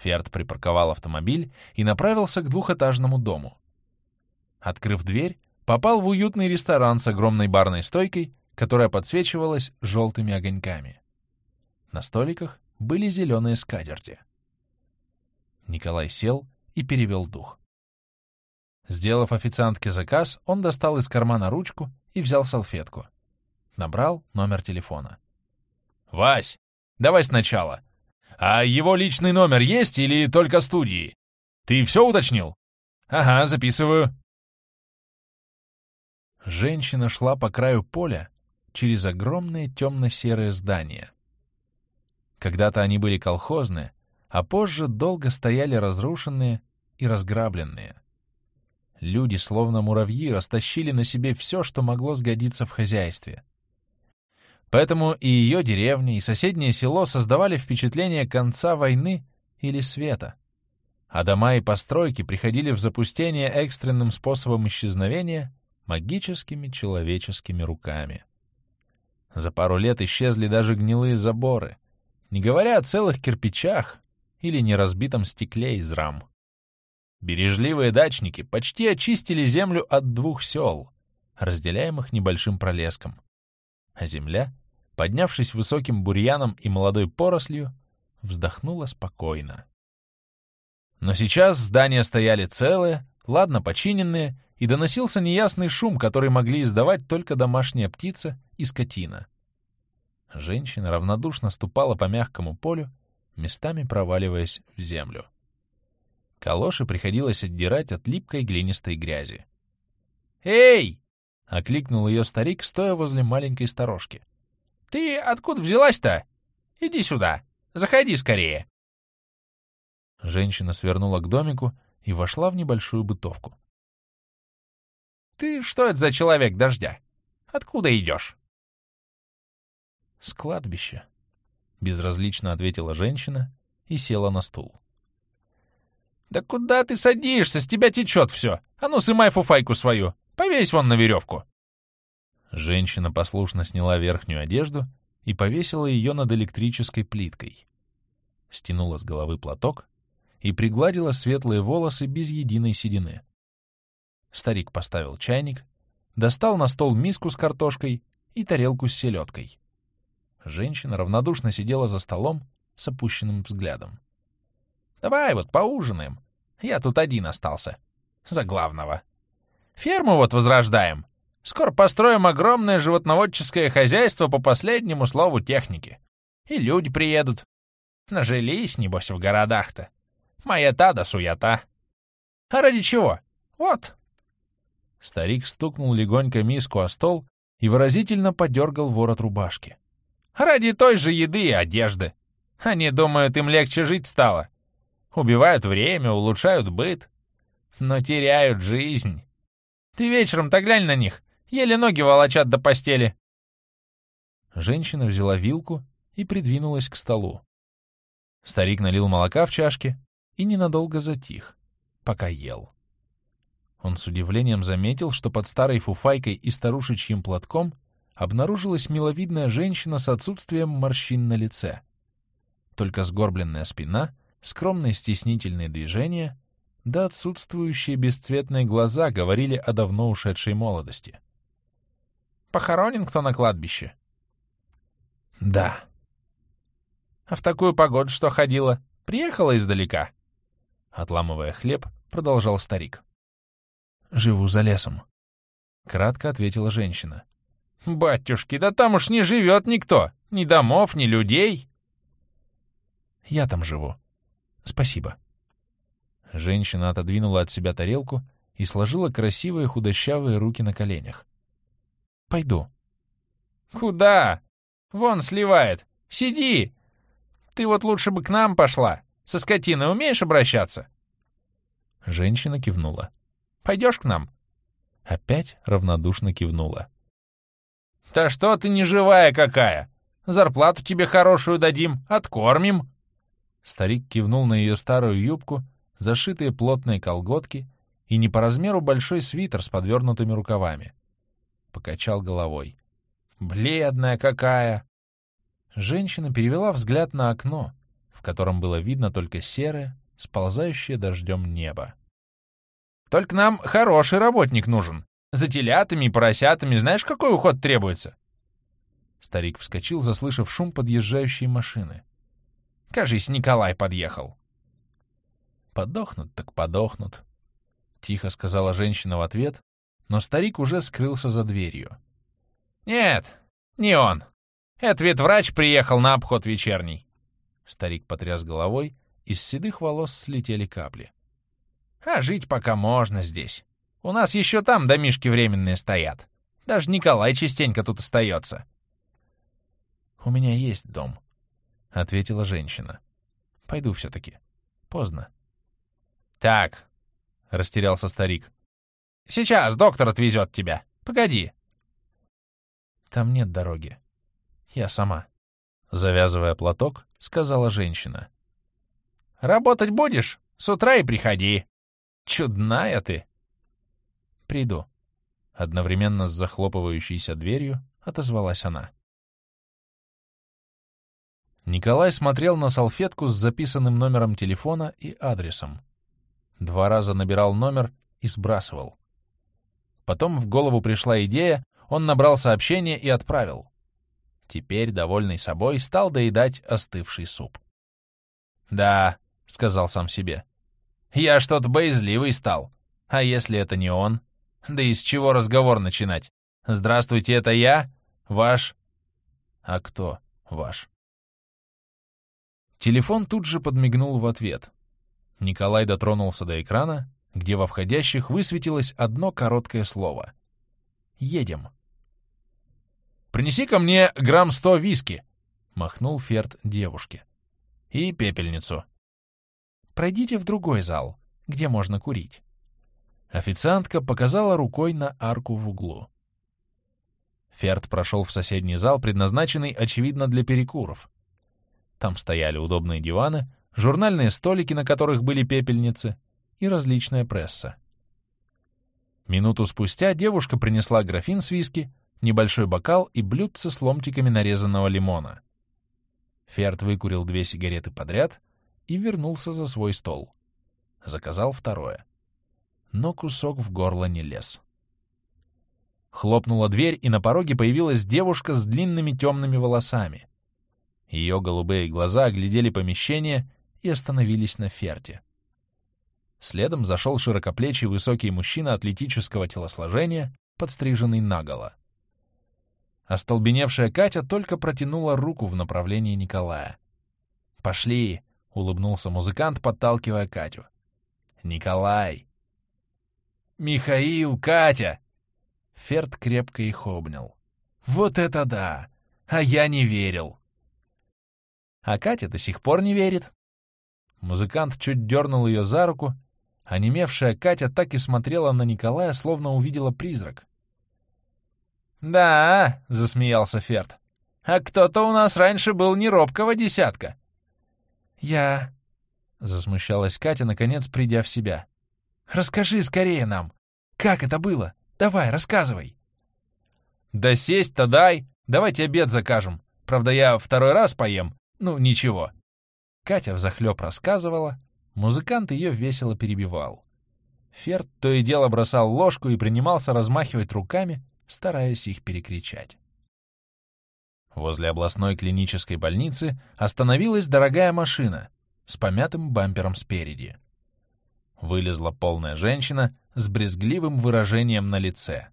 Ферд припарковал автомобиль и направился к двухэтажному дому. Открыв дверь, попал в уютный ресторан с огромной барной стойкой, которая подсвечивалась желтыми огоньками. На столиках были зеленые скатерти. Николай сел и перевел дух. Сделав официантке заказ, он достал из кармана ручку и взял салфетку. Набрал номер телефона. «Вась, давай сначала. А его личный номер есть или только студии? Ты все уточнил?» «Ага, записываю». Женщина шла по краю поля через огромные темно-серые здания. Когда-то они были колхозные, а позже долго стояли разрушенные и разграбленные. Люди, словно муравьи, растащили на себе все, что могло сгодиться в хозяйстве. Поэтому и ее деревня, и соседнее село создавали впечатление конца войны или света. А дома и постройки приходили в запустение экстренным способом исчезновения магическими человеческими руками. За пару лет исчезли даже гнилые заборы, не говоря о целых кирпичах или неразбитом стекле из рам. Бережливые дачники почти очистили землю от двух сел, разделяемых небольшим пролеском. А земля, поднявшись высоким бурьяном и молодой порослью, вздохнула спокойно. Но сейчас здания стояли целые, ладно починенные, и доносился неясный шум, который могли издавать только домашняя птица и скотина. Женщина равнодушно ступала по мягкому полю, местами проваливаясь в землю. Калоши приходилось отдирать от липкой глинистой грязи. «Эй!» — окликнул ее старик, стоя возле маленькой сторожки. «Ты откуда взялась-то? Иди сюда, заходи скорее!» Женщина свернула к домику и вошла в небольшую бытовку. «Ты что это за человек дождя? Откуда идешь?» «С кладбища», — безразлично ответила женщина и села на стул. «Да куда ты садишься? С тебя течет все. А ну, сымай фуфайку свою. Повесь вон на веревку». Женщина послушно сняла верхнюю одежду и повесила ее над электрической плиткой. Стянула с головы платок и пригладила светлые волосы без единой седины. Старик поставил чайник, достал на стол миску с картошкой и тарелку с селедкой. Женщина равнодушно сидела за столом с опущенным взглядом. Давай вот поужинаем. Я тут один остался. За главного. Ферму вот возрождаем. Скоро построим огромное животноводческое хозяйство по последнему слову техники. И люди приедут. Нажились, небось, в городах-то. Моя-та да суета. А ради чего? Вот. Старик стукнул легонько миску о стол и выразительно подергал ворот рубашки. Ради той же еды и одежды. Они думают, им легче жить стало. Убивают время, улучшают быт, но теряют жизнь. Ты вечером-то глянь на них. Еле ноги волочат до постели. Женщина взяла вилку и придвинулась к столу. Старик налил молока в чашки и ненадолго затих, пока ел. Он с удивлением заметил, что под старой фуфайкой и старушечьим платком обнаружилась миловидная женщина с отсутствием морщин на лице. Только сгорбленная спина, скромные стеснительные движения да отсутствующие бесцветные глаза говорили о давно ушедшей молодости. «Похоронен кто на кладбище?» «Да». «А в такую погоду что ходила? Приехала издалека?» Отламывая хлеб, продолжал старик. «Живу за лесом», — кратко ответила женщина. «Батюшки, да там уж не живет никто! Ни домов, ни людей!» «Я там живу. Спасибо». Женщина отодвинула от себя тарелку и сложила красивые худощавые руки на коленях. «Пойду». «Куда? Вон сливает. Сиди! Ты вот лучше бы к нам пошла. Со скотиной умеешь обращаться?» Женщина кивнула. «Пойдешь к нам?» Опять равнодушно кивнула. «Да что ты не живая какая! Зарплату тебе хорошую дадим, откормим!» Старик кивнул на ее старую юбку, зашитые плотные колготки и не по размеру большой свитер с подвернутыми рукавами. Покачал головой. «Бледная какая!» Женщина перевела взгляд на окно, в котором было видно только серое, сползающее дождем небо. «Только нам хороший работник нужен. За телятами и поросятами знаешь, какой уход требуется?» Старик вскочил, заслышав шум подъезжающей машины. «Кажись, Николай подъехал». «Подохнут так подохнут», — тихо сказала женщина в ответ, но старик уже скрылся за дверью. «Нет, не он. Это ведь врач приехал на обход вечерний». Старик потряс головой, из седых волос слетели капли. «А жить пока можно здесь. У нас еще там домишки временные стоят. Даже Николай частенько тут остается». «У меня есть дом», — ответила женщина. «Пойду все-таки. Поздно». «Так», — растерялся старик. «Сейчас доктор отвезет тебя. Погоди». «Там нет дороги. Я сама», — завязывая платок, сказала женщина. «Работать будешь? С утра и приходи. Чудная ты». «Приду», — одновременно с захлопывающейся дверью отозвалась она. Николай смотрел на салфетку с записанным номером телефона и адресом. Два раза набирал номер и сбрасывал. Потом в голову пришла идея, он набрал сообщение и отправил. Теперь, довольный собой, стал доедать остывший суп. «Да», — сказал сам себе, — «я что-то боязливый стал. А если это не он? Да из чего разговор начинать? Здравствуйте, это я? Ваш...» «А кто ваш?» Телефон тут же подмигнул в ответ. Николай дотронулся до экрана, где во входящих высветилось одно короткое слово. «Едем». «Принеси ко мне грамм сто виски», — махнул Ферд девушке. «И пепельницу». «Пройдите в другой зал, где можно курить». Официантка показала рукой на арку в углу. Ферд прошел в соседний зал, предназначенный, очевидно, для перекуров. Там стояли удобные диваны, журнальные столики, на которых были пепельницы, и различная пресса. Минуту спустя девушка принесла графин с виски, небольшой бокал и блюдце с ломтиками нарезанного лимона. Ферд выкурил две сигареты подряд и вернулся за свой стол. Заказал второе. Но кусок в горло не лез. Хлопнула дверь, и на пороге появилась девушка с длинными темными волосами. Ее голубые глаза оглядели помещение и остановились на ферте. Следом зашел широкоплечий высокий мужчина атлетического телосложения, подстриженный наголо. Остолбеневшая Катя только протянула руку в направлении Николая. «Пошли!» — улыбнулся музыкант, подталкивая Катю. «Николай!» «Михаил, Катя!» Ферд крепко их обнял. «Вот это да! А я не верил!» А Катя до сих пор не верит. Музыкант чуть дернул ее за руку, а немевшая Катя так и смотрела на Николая, словно увидела призрак. «Да», — засмеялся Ферд. «А кто-то у нас раньше был не робкого десятка». «Я...» — засмущалась Катя, наконец придя в себя. «Расскажи скорее нам. Как это было? Давай, рассказывай». «Да сесть-то дай. Давайте обед закажем. Правда, я второй раз поем. Ну, ничего». Катя взахлеб рассказывала, музыкант ее весело перебивал. Ферд то и дело бросал ложку и принимался размахивать руками, стараясь их перекричать. Возле областной клинической больницы остановилась дорогая машина с помятым бампером спереди. Вылезла полная женщина с брезгливым выражением на лице.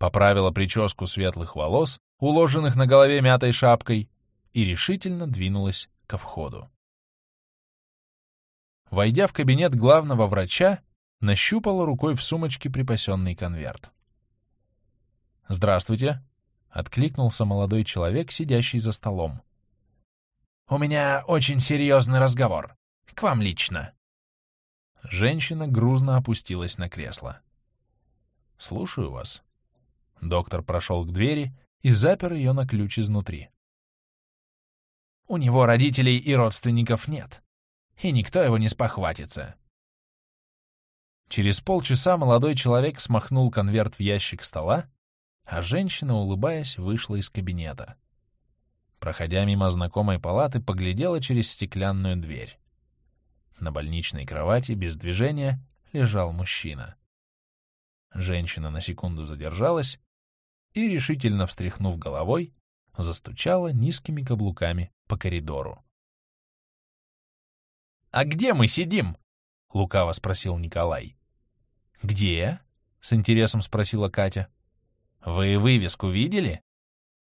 Поправила прическу светлых волос, уложенных на голове мятой шапкой, и решительно двинулась ко входу. Войдя в кабинет главного врача, нащупала рукой в сумочке припасенный конверт. «Здравствуйте», — откликнулся молодой человек, сидящий за столом. «У меня очень серьезный разговор. К вам лично». Женщина грузно опустилась на кресло. «Слушаю вас». Доктор прошел к двери и запер ее на ключ изнутри. «У него родителей и родственников нет, и никто его не спохватится». Через полчаса молодой человек смахнул конверт в ящик стола а женщина, улыбаясь, вышла из кабинета. Проходя мимо знакомой палаты, поглядела через стеклянную дверь. На больничной кровати без движения лежал мужчина. Женщина на секунду задержалась и, решительно встряхнув головой, застучала низкими каблуками по коридору. «А где мы сидим?» — лукаво спросил Николай. «Где?» — с интересом спросила Катя. Вы вывеску видели?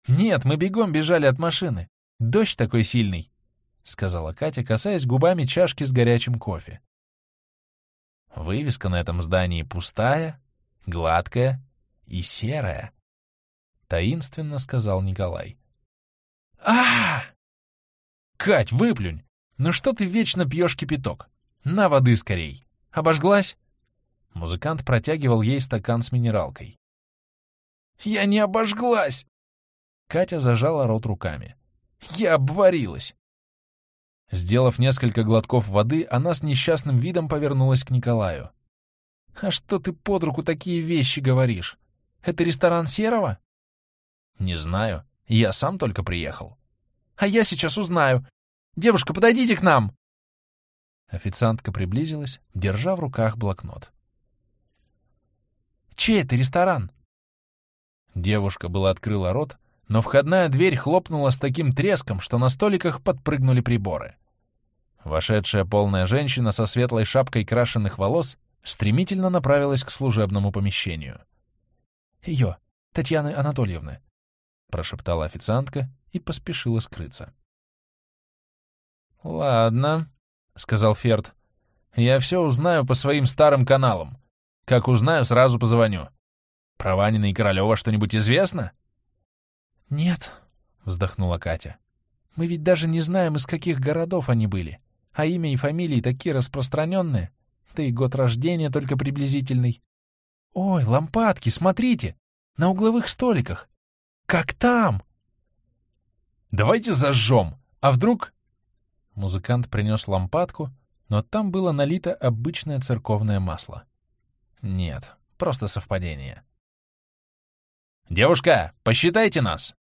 Нет, мы бегом бежали от машины. Дождь такой сильный, — сказала Катя, касаясь губами чашки с горячим кофе. Вывеска на этом здании пустая, гладкая и серая, — таинственно сказал Николай. а, Кать, выплюнь! Ну что ты вечно пьешь кипяток? На воды скорей! Обожглась?» Музыкант протягивал ей стакан с минералкой. Я не обожглась!» Катя зажала рот руками. «Я обварилась!» Сделав несколько глотков воды, она с несчастным видом повернулась к Николаю. «А что ты под руку такие вещи говоришь? Это ресторан Серого?» «Не знаю. Я сам только приехал». «А я сейчас узнаю. Девушка, подойдите к нам!» Официантка приблизилась, держа в руках блокнот. «Чей это ресторан?» Девушка была открыла рот, но входная дверь хлопнула с таким треском, что на столиках подпрыгнули приборы. Вошедшая полная женщина со светлой шапкой крашеных волос стремительно направилась к служебному помещению. «Ее, Татьяны Анатольевны», — прошептала официантка и поспешила скрыться. «Ладно», — сказал Ферд. «Я все узнаю по своим старым каналам. Как узнаю, сразу позвоню. Про Ванина и Королева что-нибудь известно? Нет, вздохнула Катя. Мы ведь даже не знаем, из каких городов они были. А имя и фамилии такие распространенные. Да и год рождения только приблизительный. Ой, лампадки, смотрите! На угловых столиках. Как там? Давайте зажжем. А вдруг... Музыкант принес лампадку, но там было налито обычное церковное масло. Нет, просто совпадение. «Девушка, посчитайте нас!»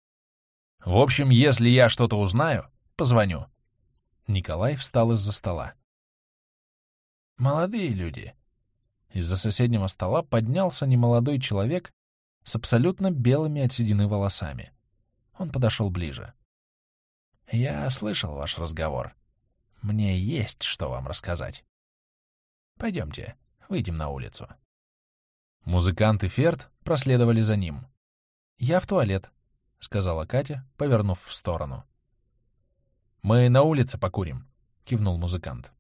«В общем, если я что-то узнаю, позвоню». Николай встал из-за стола. «Молодые люди». Из-за соседнего стола поднялся немолодой человек с абсолютно белыми от седины волосами. Он подошел ближе. «Я слышал ваш разговор. Мне есть что вам рассказать. Пойдемте, выйдем на улицу». Музыкант и Ферд проследовали за ним. «Я в туалет», — сказала Катя, повернув в сторону. «Мы на улице покурим», — кивнул музыкант.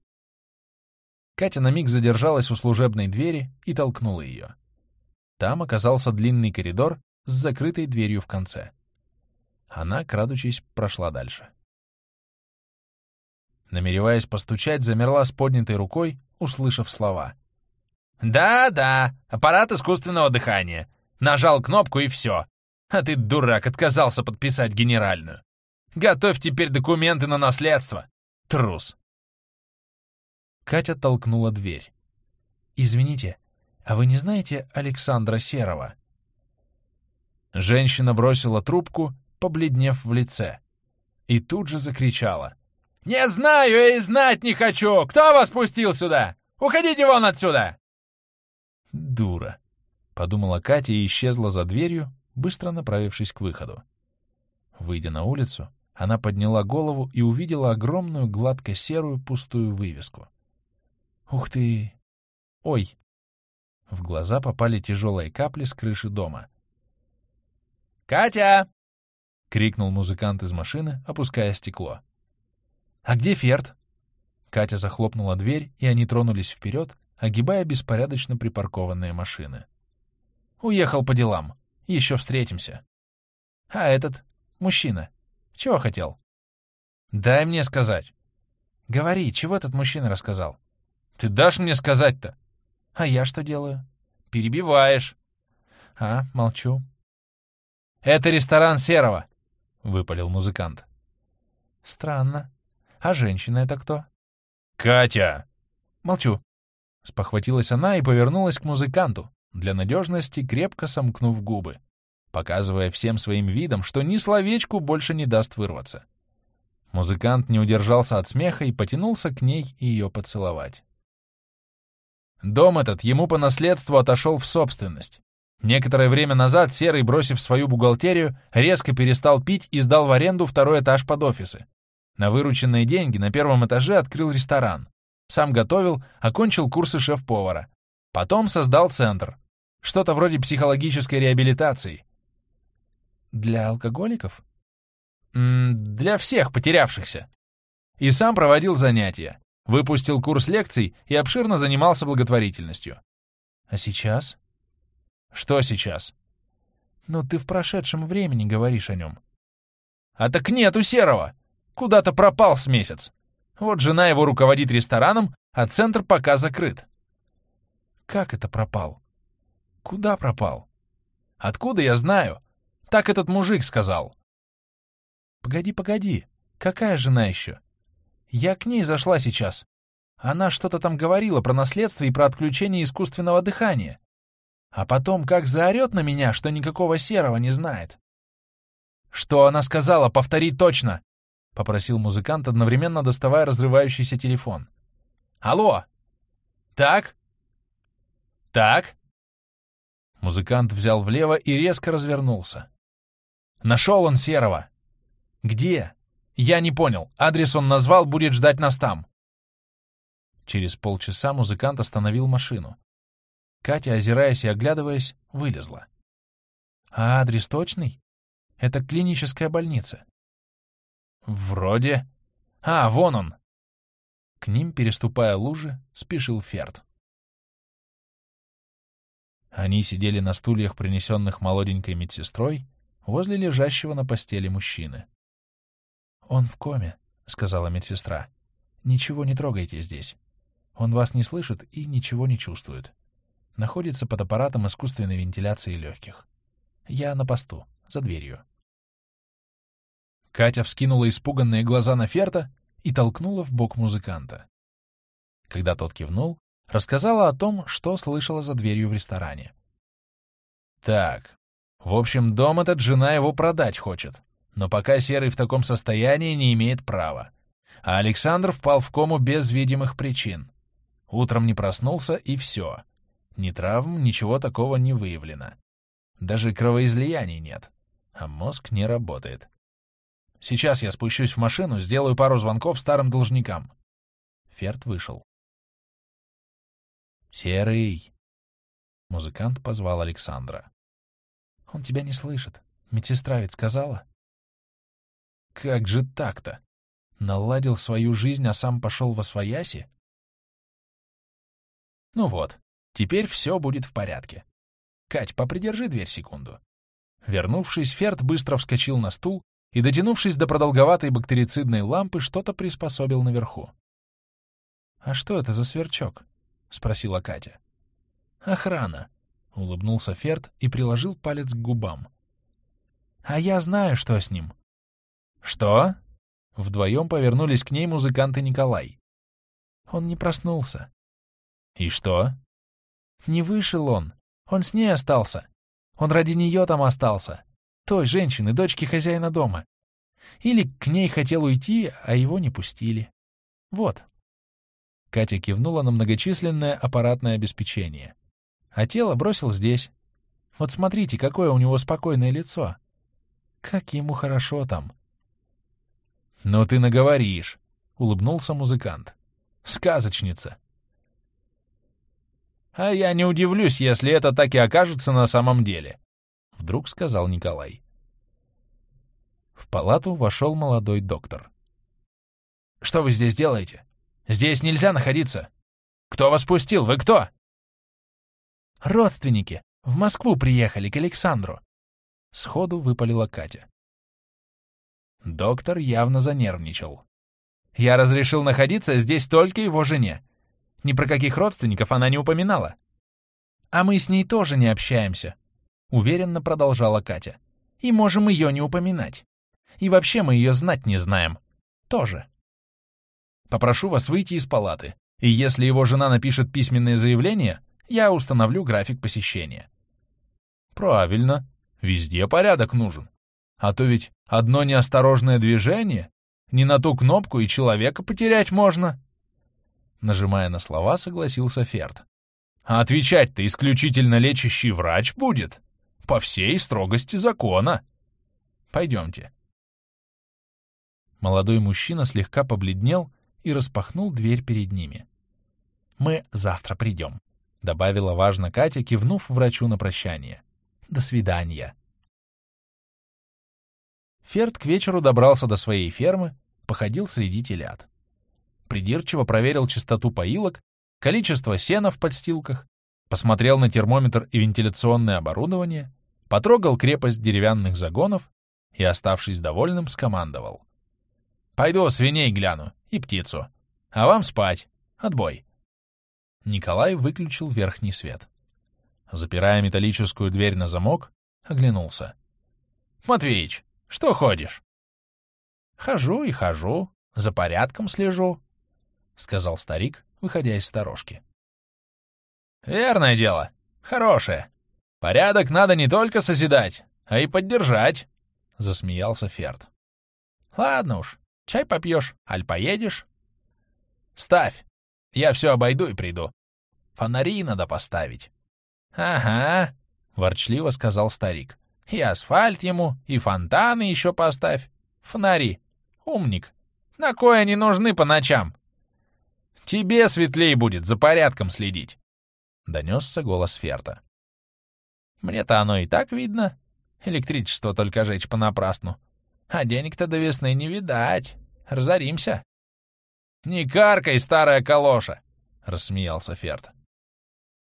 Катя на миг задержалась у служебной двери и толкнула ее. Там оказался длинный коридор с закрытой дверью в конце. Она, крадучись, прошла дальше. Намереваясь постучать, замерла с поднятой рукой, услышав слова. «Да-да, аппарат искусственного дыхания. Нажал кнопку и все. А ты, дурак, отказался подписать генеральную. Готовь теперь документы на наследство. Трус. Катя толкнула дверь. «Извините, а вы не знаете Александра Серова?» Женщина бросила трубку, побледнев в лице, и тут же закричала. «Не знаю и знать не хочу! Кто вас пустил сюда? Уходите вон отсюда!» «Дура», — подумала Катя и исчезла за дверью, быстро направившись к выходу. Выйдя на улицу, она подняла голову и увидела огромную гладко-серую пустую вывеску. «Ух ты! Ой!» В глаза попали тяжелые капли с крыши дома. «Катя!» — крикнул музыкант из машины, опуская стекло. «А где Ферд?» Катя захлопнула дверь, и они тронулись вперед, огибая беспорядочно припаркованные машины. «Уехал по делам. Еще встретимся». «А этот? Мужчина. Чего хотел?» «Дай мне сказать». «Говори, чего этот мужчина рассказал?» «Ты дашь мне сказать-то?» «А я что делаю?» «Перебиваешь». «А, молчу». «Это ресторан Серого», — выпалил музыкант. «Странно. А женщина это кто?» «Катя!» «Молчу». Спохватилась она и повернулась к музыканту, для надежности крепко сомкнув губы, показывая всем своим видом, что ни словечку больше не даст вырваться. Музыкант не удержался от смеха и потянулся к ней и ее поцеловать. Дом этот ему по наследству отошел в собственность. Некоторое время назад Серый, бросив свою бухгалтерию, резко перестал пить и сдал в аренду второй этаж под офисы. На вырученные деньги на первом этаже открыл ресторан. Сам готовил, окончил курсы шеф-повара. Потом создал центр. Что-то вроде психологической реабилитации. Для алкоголиков? М -м, для всех потерявшихся. И сам проводил занятия. Выпустил курс лекций и обширно занимался благотворительностью. А сейчас? Что сейчас? Ну, ты в прошедшем времени говоришь о нем. А так нет у Серого. Куда-то пропал с месяц. Вот жена его руководит рестораном, а центр пока закрыт. Как это пропал? Куда пропал? Откуда я знаю? Так этот мужик сказал. Погоди, погоди. Какая жена еще? Я к ней зашла сейчас. Она что-то там говорила про наследство и про отключение искусственного дыхания. А потом как заорет на меня, что никакого серого не знает. «Что она сказала? Повтори точно!» — попросил музыкант, одновременно доставая разрывающийся телефон. «Алло! Так? Так?» Музыкант взял влево и резко развернулся. «Нашел он Серого!» «Где?» «Я не понял. Адрес он назвал, будет ждать нас там». Через полчаса музыкант остановил машину. Катя, озираясь и оглядываясь, вылезла. «А адрес точный? Это клиническая больница». «Вроде. А, вон он!» К ним, переступая лужи, спешил Ферд. Они сидели на стульях, принесенных молоденькой медсестрой, возле лежащего на постели мужчины. «Он в коме», — сказала медсестра. «Ничего не трогайте здесь. Он вас не слышит и ничего не чувствует. Находится под аппаратом искусственной вентиляции легких. Я на посту, за дверью». Катя вскинула испуганные глаза на Ферта и толкнула в бок музыканта. Когда тот кивнул, рассказала о том, что слышала за дверью в ресторане. «Так, в общем, дом этот жена его продать хочет. Но пока Серый в таком состоянии не имеет права. А Александр впал в кому без видимых причин. Утром не проснулся, и все. Ни травм, ничего такого не выявлено. Даже кровоизлияний нет. А мозг не работает. Сейчас я спущусь в машину, сделаю пару звонков старым должникам. Ферд вышел. «Серый!» Музыкант позвал Александра. «Он тебя не слышит. Медсестра ведь сказала?» Как же так-то? Наладил свою жизнь, а сам пошел во свояси? Ну вот, теперь все будет в порядке. Кать, попридержи дверь секунду. Вернувшись, Ферд быстро вскочил на стул и, дотянувшись до продолговатой бактерицидной лампы, что-то приспособил наверху. «А что это за сверчок?» — спросила Катя. «Охрана. — улыбнулся Ферд и приложил палец к губам. «А я знаю, что с ним». «Что?» Вдвоем повернулись к ней музыкант и Николай. Он не проснулся. «И что?» «Не вышел он. Он с ней остался. Он ради нее там остался. Той женщины, дочки хозяина дома. Или к ней хотел уйти, а его не пустили. Вот». Катя кивнула на многочисленное аппаратное обеспечение. А тело бросил здесь. Вот смотрите, какое у него спокойное лицо. Как ему хорошо там. «Ну ты наговоришь», — улыбнулся музыкант. «Сказочница». «А я не удивлюсь, если это так и окажется на самом деле», — вдруг сказал Николай. В палату вошел молодой доктор. «Что вы здесь делаете? Здесь нельзя находиться. Кто вас пустил? Вы кто?» «Родственники. В Москву приехали, к Александру». Сходу выпалила Катя. Доктор явно занервничал. «Я разрешил находиться здесь только его жене. Ни про каких родственников она не упоминала. А мы с ней тоже не общаемся», — уверенно продолжала Катя. «И можем ее не упоминать. И вообще мы ее знать не знаем. Тоже. Попрошу вас выйти из палаты, и если его жена напишет письменное заявление, я установлю график посещения». «Правильно. Везде порядок нужен. А то ведь одно неосторожное движение, не на ту кнопку и человека потерять можно. Нажимая на слова, согласился Ферд. А отвечать-то исключительно лечащий врач будет. По всей строгости закона. Пойдемте. Молодой мужчина слегка побледнел и распахнул дверь перед ними. «Мы завтра придем», — добавила важно Катя, кивнув врачу на прощание. «До свидания». Ферд к вечеру добрался до своей фермы, походил среди телят. Придирчиво проверил частоту поилок, количество сена в подстилках, посмотрел на термометр и вентиляционное оборудование, потрогал крепость деревянных загонов и, оставшись довольным, скомандовал. «Пойду свиней гляну и птицу. А вам спать. Отбой». Николай выключил верхний свет. Запирая металлическую дверь на замок, оглянулся. «Матвеич, что ходишь?» «Хожу и хожу, за порядком слежу», — сказал старик, выходя из сторожки. «Верное дело, хорошее. Порядок надо не только созидать, а и поддержать», — засмеялся Ферд. «Ладно уж, чай попьешь, аль поедешь?» «Ставь, я все обойду и приду. Фонари надо поставить». «Ага», — ворчливо сказал старик. И асфальт ему, и фонтаны еще поставь. Фонари. Умник. На кое они нужны по ночам? Тебе светлей будет за порядком следить. Донесся голос Ферта. Мне-то оно и так видно. Электричество только жечь понапрасну. А денег-то до весны не видать. Разоримся. «Не каркай, старая калоша!» — рассмеялся Ферт.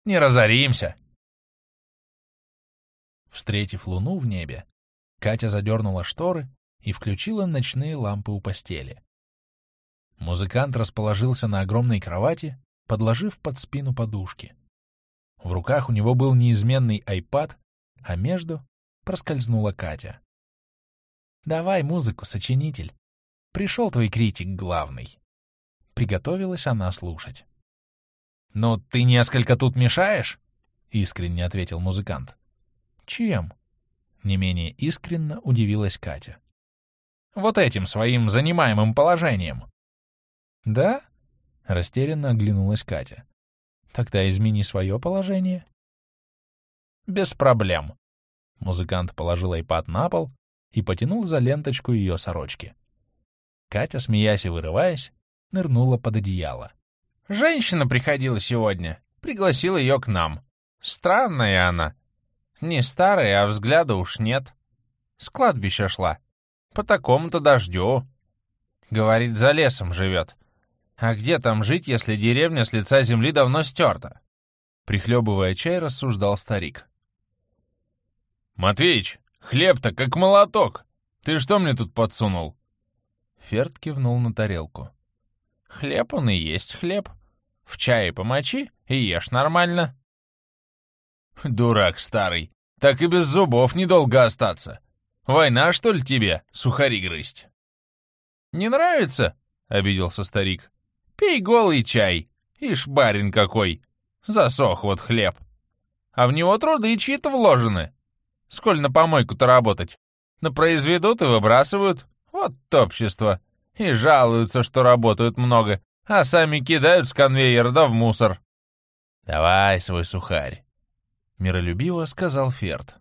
«Не разоримся. Встретив луну в небе, Катя задернула шторы и включила ночные лампы у постели. Музыкант расположился на огромной кровати, подложив под спину подушки. В руках у него был неизменный айпад, а между проскользнула Катя. «Давай музыку, сочинитель. Пришел твой критик главный». Приготовилась она слушать. «Ну, ты несколько тут мешаешь?» — искренне ответил музыкант. «Чем?» — не менее искренно удивилась Катя. «Вот этим своим занимаемым положением». «Да?» — растерянно оглянулась Катя. «Тогда измени свое положение». «Без проблем». Музыкант положил айпад на пол и потянул за ленточку ее сорочки. Катя, смеясь и вырываясь, нырнула под одеяло. «Женщина приходила сегодня. Пригласил ее к нам. Странная она. Не старая, а взгляда уж нет. С кладбища шла. По такому-то дождю. Говорит, за лесом живет. А где там жить, если деревня с лица земли давно стерта? Прихлебывая чай, рассуждал старик. «Матвеич, хлеб-то как молоток! Ты что мне тут подсунул?» Ферд кивнул на тарелку. «Хлеб он и есть хлеб. В чае помочи и ешь нормально». Дурак старый. Так и без зубов недолго остаться. Война, что ли, тебе, сухари грызть? Не нравится? — обиделся старик. Пей голый чай. Ишь, барин какой. Засох вот хлеб. А в него труды чьи-то вложены. Сколь на помойку-то работать? На произведут и выбрасывают. Вот общество. И жалуются, что работают много, а сами кидают с конвейера да в мусор. «Давай свой сухарь», — миролюбиво сказал Ферд.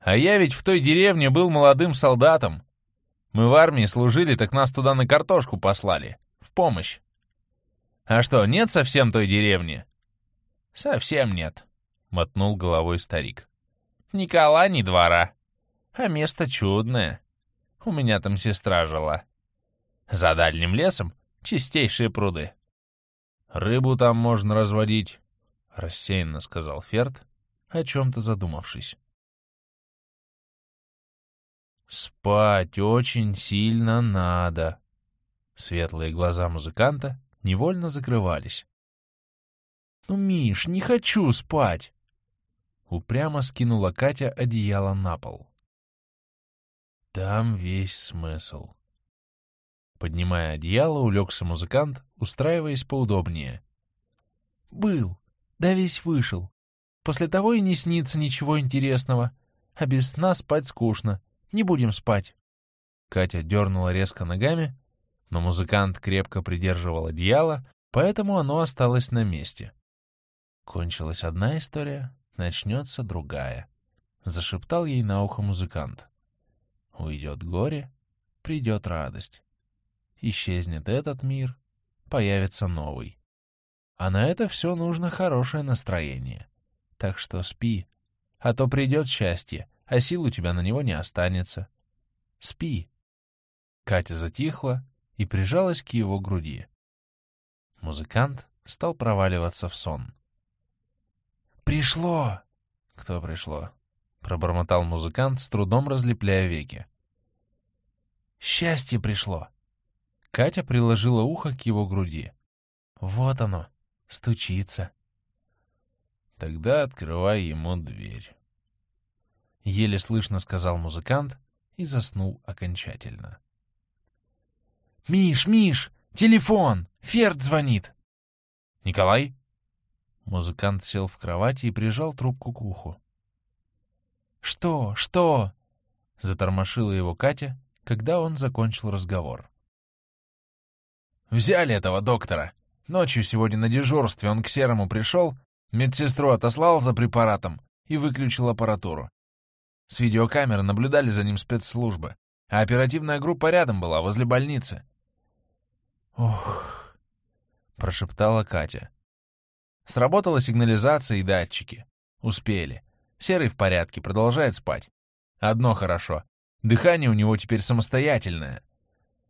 «А я ведь в той деревне был молодым солдатом. Мы в армии служили, так нас туда на картошку послали. В помощь. А что, нет совсем той деревни?» «Совсем нет», — мотнул головой старик. «Ни кола, ни двора. А место чудное. У меня там сестра жила. За дальним лесом чистейшие пруды. Рыбу там можно разводить, — рассеянно сказал Ферд, о чем-то задумавшись. «Спать очень сильно надо». Светлые глаза музыканта невольно закрывались. «Ну, Миш, не хочу спать!» Упрямо скинула Катя одеяло на пол. «Там весь смысл». Поднимая одеяло, улегся музыкант, устраиваясь поудобнее. «Был, да весь вышел. После того и не снится ничего интересного. А без сна спать скучно. Не будем спать». Катя дернула резко ногами, но музыкант крепко придерживал одеяло, поэтому оно осталось на месте. Кончилась одна история, начнется другая. Зашептал ей на ухо музыкант. Уйдет горе, придет радость. Исчезнет этот мир, появится новый. А на это все нужно хорошее настроение. Так что спи, а то придет счастье, а сил у тебя на него не останется. Спи. Катя затихла и прижалась к его груди. Музыкант стал проваливаться в сон. «Пришло!» «Кто пришло?» — пробормотал музыкант, с трудом разлепляя веки. «Счастье пришло!» Катя приложила ухо к его груди. «Вот оно, стучится». «Тогда открывай ему дверь». Еле слышно сказал музыкант и заснул окончательно. «Миш, Миш, телефон! Ферд звонит!» «Николай?» Музыкант сел в кровати и прижал трубку к уху. «Что? Что?» — затормошила его Катя, когда он закончил разговор. «Взяли этого доктора. Ночью сегодня на дежурстве он к Серому пришел, медсестру отослал за препаратом и выключил аппаратуру. С видеокамеры наблюдали за ним спецслужбы, а оперативная группа рядом была, возле больницы». «Ох!» — прошептала Катя. Сработала сигнализация и датчики. Успели. Серый в порядке, продолжает спать. Одно хорошо. Дыхание у него теперь самостоятельное.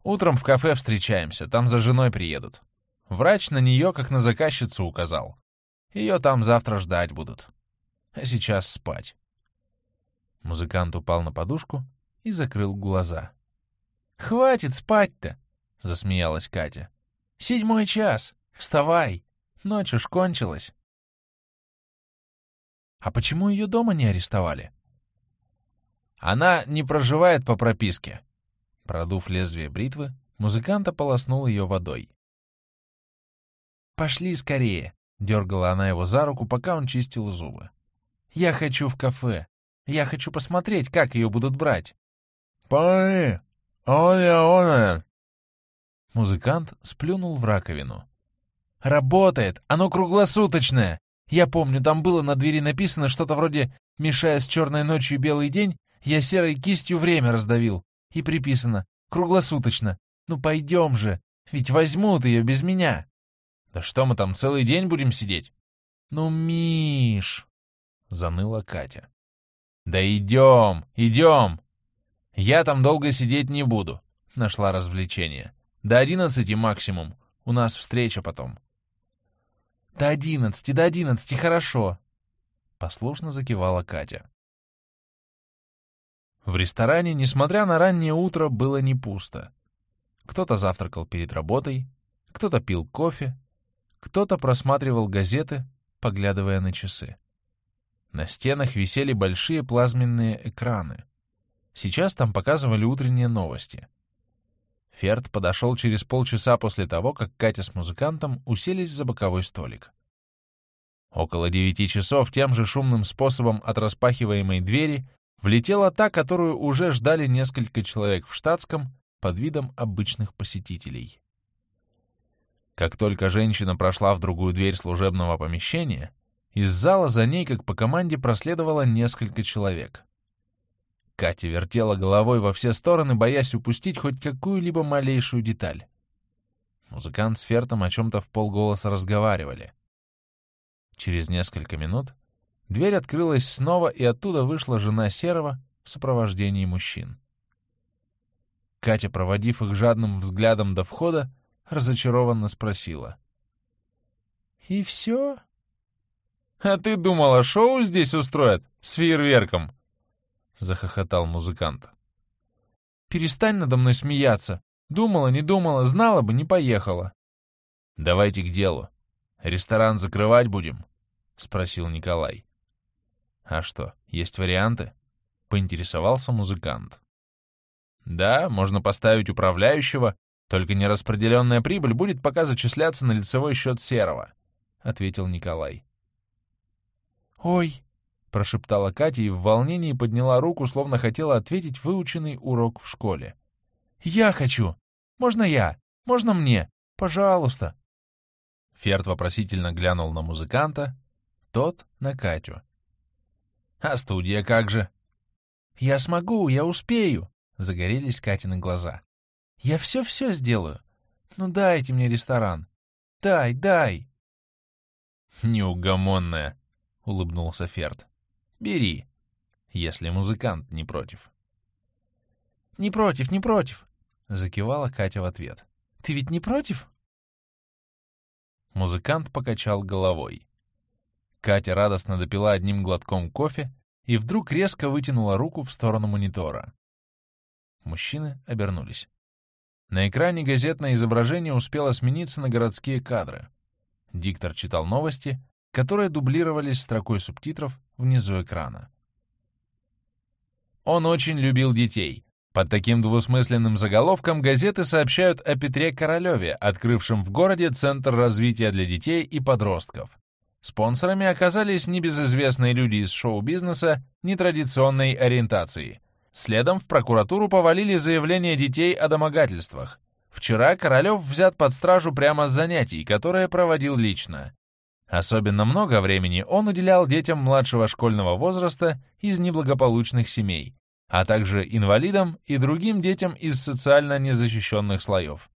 Утром в кафе встречаемся, там за женой приедут. Врач на нее, как на заказчицу, указал. Ее там завтра ждать будут. А сейчас спать. Музыкант упал на подушку и закрыл глаза. «Хватит спать-то!» — засмеялась Катя. «Седьмой час! Вставай!» Ночь уж кончилась. А почему ее дома не арестовали? Она не проживает по прописке. Продув лезвие бритвы, музыкант ополоснул ее водой. «Пошли скорее!» — дергала она его за руку, пока он чистил зубы. «Я хочу в кафе. Я хочу посмотреть, как ее будут брать». «Пой! Оля, оля!» Музыкант сплюнул в раковину. Работает! Оно круглосуточное! Я помню, там было на двери написано что-то вроде «Мешая с черной ночью белый день, я серой кистью время раздавил». И приписано «Круглосуточно». Ну пойдем же, ведь возьмут ее без меня. Да что мы там целый день будем сидеть? Ну, Миш, заныла Катя. Да идем, идем. Я там долго сидеть не буду, нашла развлечение. До одиннадцати максимум. У нас встреча потом. «До одиннадцати, до одиннадцати, хорошо!» Послушно закивала Катя. В ресторане, несмотря на раннее утро, было не пусто. Кто-то завтракал перед работой, кто-то пил кофе, кто-то просматривал газеты, поглядывая на часы. На стенах висели большие плазменные экраны. Сейчас там показывали утренние новости. Ферд подошел через полчаса после того, как Катя с музыкантом уселись за боковой столик. Около девяти часов тем же шумным способом от распахиваемой двери влетела та, которую уже ждали несколько человек в штатском под видом обычных посетителей. Как только женщина прошла в другую дверь служебного помещения, из зала за ней, как по команде, проследовало несколько человек. Катя вертела головой во все стороны, боясь упустить хоть какую-либо малейшую деталь. Музыкант с Фертом о чем-то в полголоса разговаривали. Через несколько минут дверь открылась снова, и оттуда вышла жена Серого в сопровождении мужчин. Катя, проводив их жадным взглядом до входа, разочарованно спросила. «И все?» «А ты думала, шоу здесь устроят? С фейерверком?» — захохотал музыкант. «Перестань надо мной смеяться. Думала, не думала, знала бы, не поехала». «Давайте к делу. Ресторан закрывать будем?» — спросил Николай. «А что, есть варианты?» — поинтересовался музыкант. «Да, можно поставить управляющего, только нераспределенная прибыль будет пока зачисляться на лицевой счет Серого», — ответил Николай. «Ой!» — прошептала Катя и в волнении подняла руку, словно хотела ответить выученный урок в школе. «Я хочу! Можно я? Можно мне? Пожалуйста!» Ферд вопросительно глянул на музыканта, тот — на Катю. «А студия как же?» «Я смогу, я успею!» — загорелись Катины глаза. «Я все-все сделаю. Ну дайте мне ресторан. Дай, дай!» «Неугомонная!» — улыбнулся Ферд. «Бери, если музыкант не против». «Не против, не против!» — закивала Катя в ответ. «Ты ведь не против?» Музыкант покачал головой. Катя радостно допила одним глотком кофе и вдруг резко вытянула руку в сторону монитора. Мужчины обернулись. На экране газетное изображение успело смениться на городские кадры. Диктор читал новости, которые дублировались строкой субтитров внизу экрана. Он очень любил детей. Под таким двусмысленным заголовком газеты сообщают о Петре Королеве, открывшем в городе Центр развития для детей и подростков. Спонсорами оказались небезызвестные люди из шоу-бизнеса нетрадиционной ориентации. Следом в прокуратуру повалили заявления детей о домогательствах. Вчера Королев взят под стражу прямо с занятий, которые проводил лично. Особенно много времени он уделял детям младшего школьного возраста из неблагополучных семей, а также инвалидам и другим детям из социально незащищенных слоев.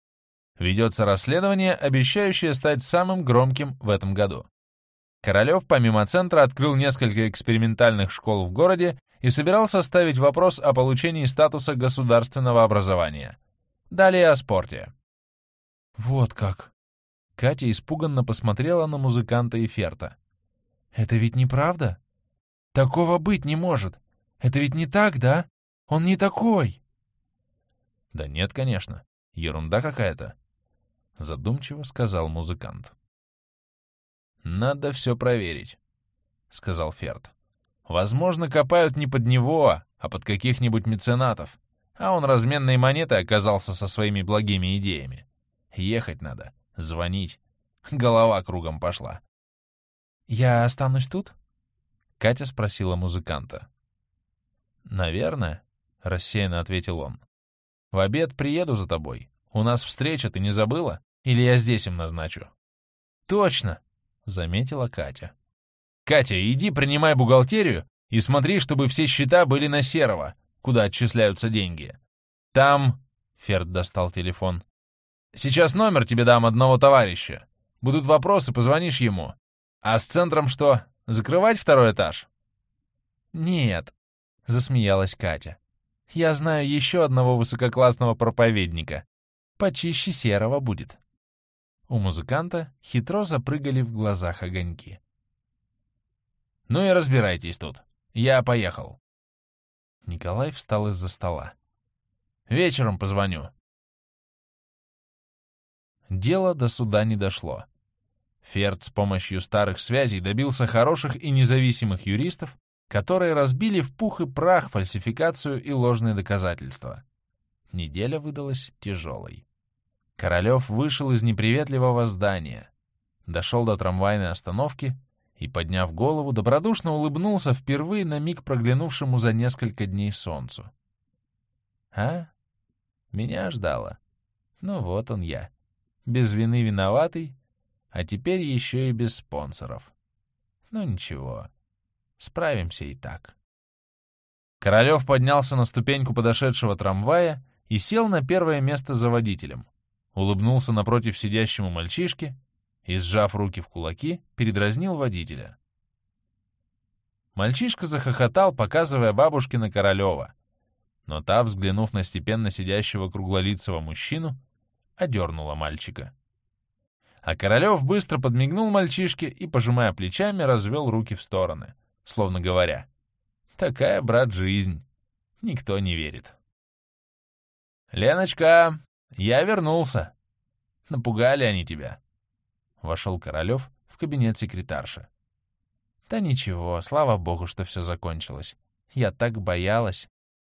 Ведется расследование, обещающее стать самым громким в этом году. Королев помимо центра открыл несколько экспериментальных школ в городе и собирался ставить вопрос о получении статуса государственного образования. Далее о спорте. «Вот как!» Катя испуганно посмотрела на музыканта и Ферта. «Это ведь неправда? Такого быть не может. Это ведь не так, да? Он не такой!» «Да нет, конечно. Ерунда какая-то», — задумчиво сказал музыкант. «Надо все проверить», — сказал Ферд. «Возможно, копают не под него, а под каких-нибудь меценатов, а он разменной монетой оказался со своими благими идеями. Ехать надо, звонить. Голова кругом пошла». «Я останусь тут?» — Катя спросила музыканта. «Наверное», — рассеянно ответил он. «В обед приеду за тобой. У нас встреча, ты не забыла? Или я здесь им назначу?» «Точно!» заметила Катя. «Катя, иди принимай бухгалтерию и смотри, чтобы все счета были на Серого, куда отчисляются деньги. Там...» — Ферд достал телефон. «Сейчас номер тебе дам одного товарища. Будут вопросы, позвонишь ему. А с центром что, закрывать второй этаж?» «Нет», — засмеялась Катя. «Я знаю еще одного высококлассного проповедника. Почище Серого будет». У музыканта хитро запрыгали в глазах огоньки. «Ну и разбирайтесь тут. Я поехал». Николай встал из-за стола. «Вечером позвоню». Дело до суда не дошло. Ферд с помощью старых связей добился хороших и независимых юристов, которые разбили в пух и прах фальсификацию и ложные доказательства. Неделя выдалась тяжелой. Королев вышел из неприветливого здания, дошел до трамвайной остановки и, подняв голову, добродушно улыбнулся впервые на миг проглянувшему за несколько дней солнцу. «А? Меня ждало. Ну вот он я. Без вины виноватый, а теперь еще и без спонсоров. Ну ничего, справимся и так». Королев поднялся на ступеньку подошедшего трамвая и сел на первое место за водителем. Улыбнулся напротив сидящему мальчишке и, сжав руки в кулаки, передразнил водителя. Мальчишка захохотал, показывая бабушке на Королева, но та, взглянув на степенно сидящего круглолицего мужчину, одернула мальчика. А Королев быстро подмигнул мальчишке и, пожимая плечами, развел руки в стороны, словно говоря, «Такая, брат, жизнь. Никто не верит». «Леночка, я вернулся. Напугали они тебя. Вошел Королев в кабинет секретарши. Да ничего, слава богу, что все закончилось. Я так боялась.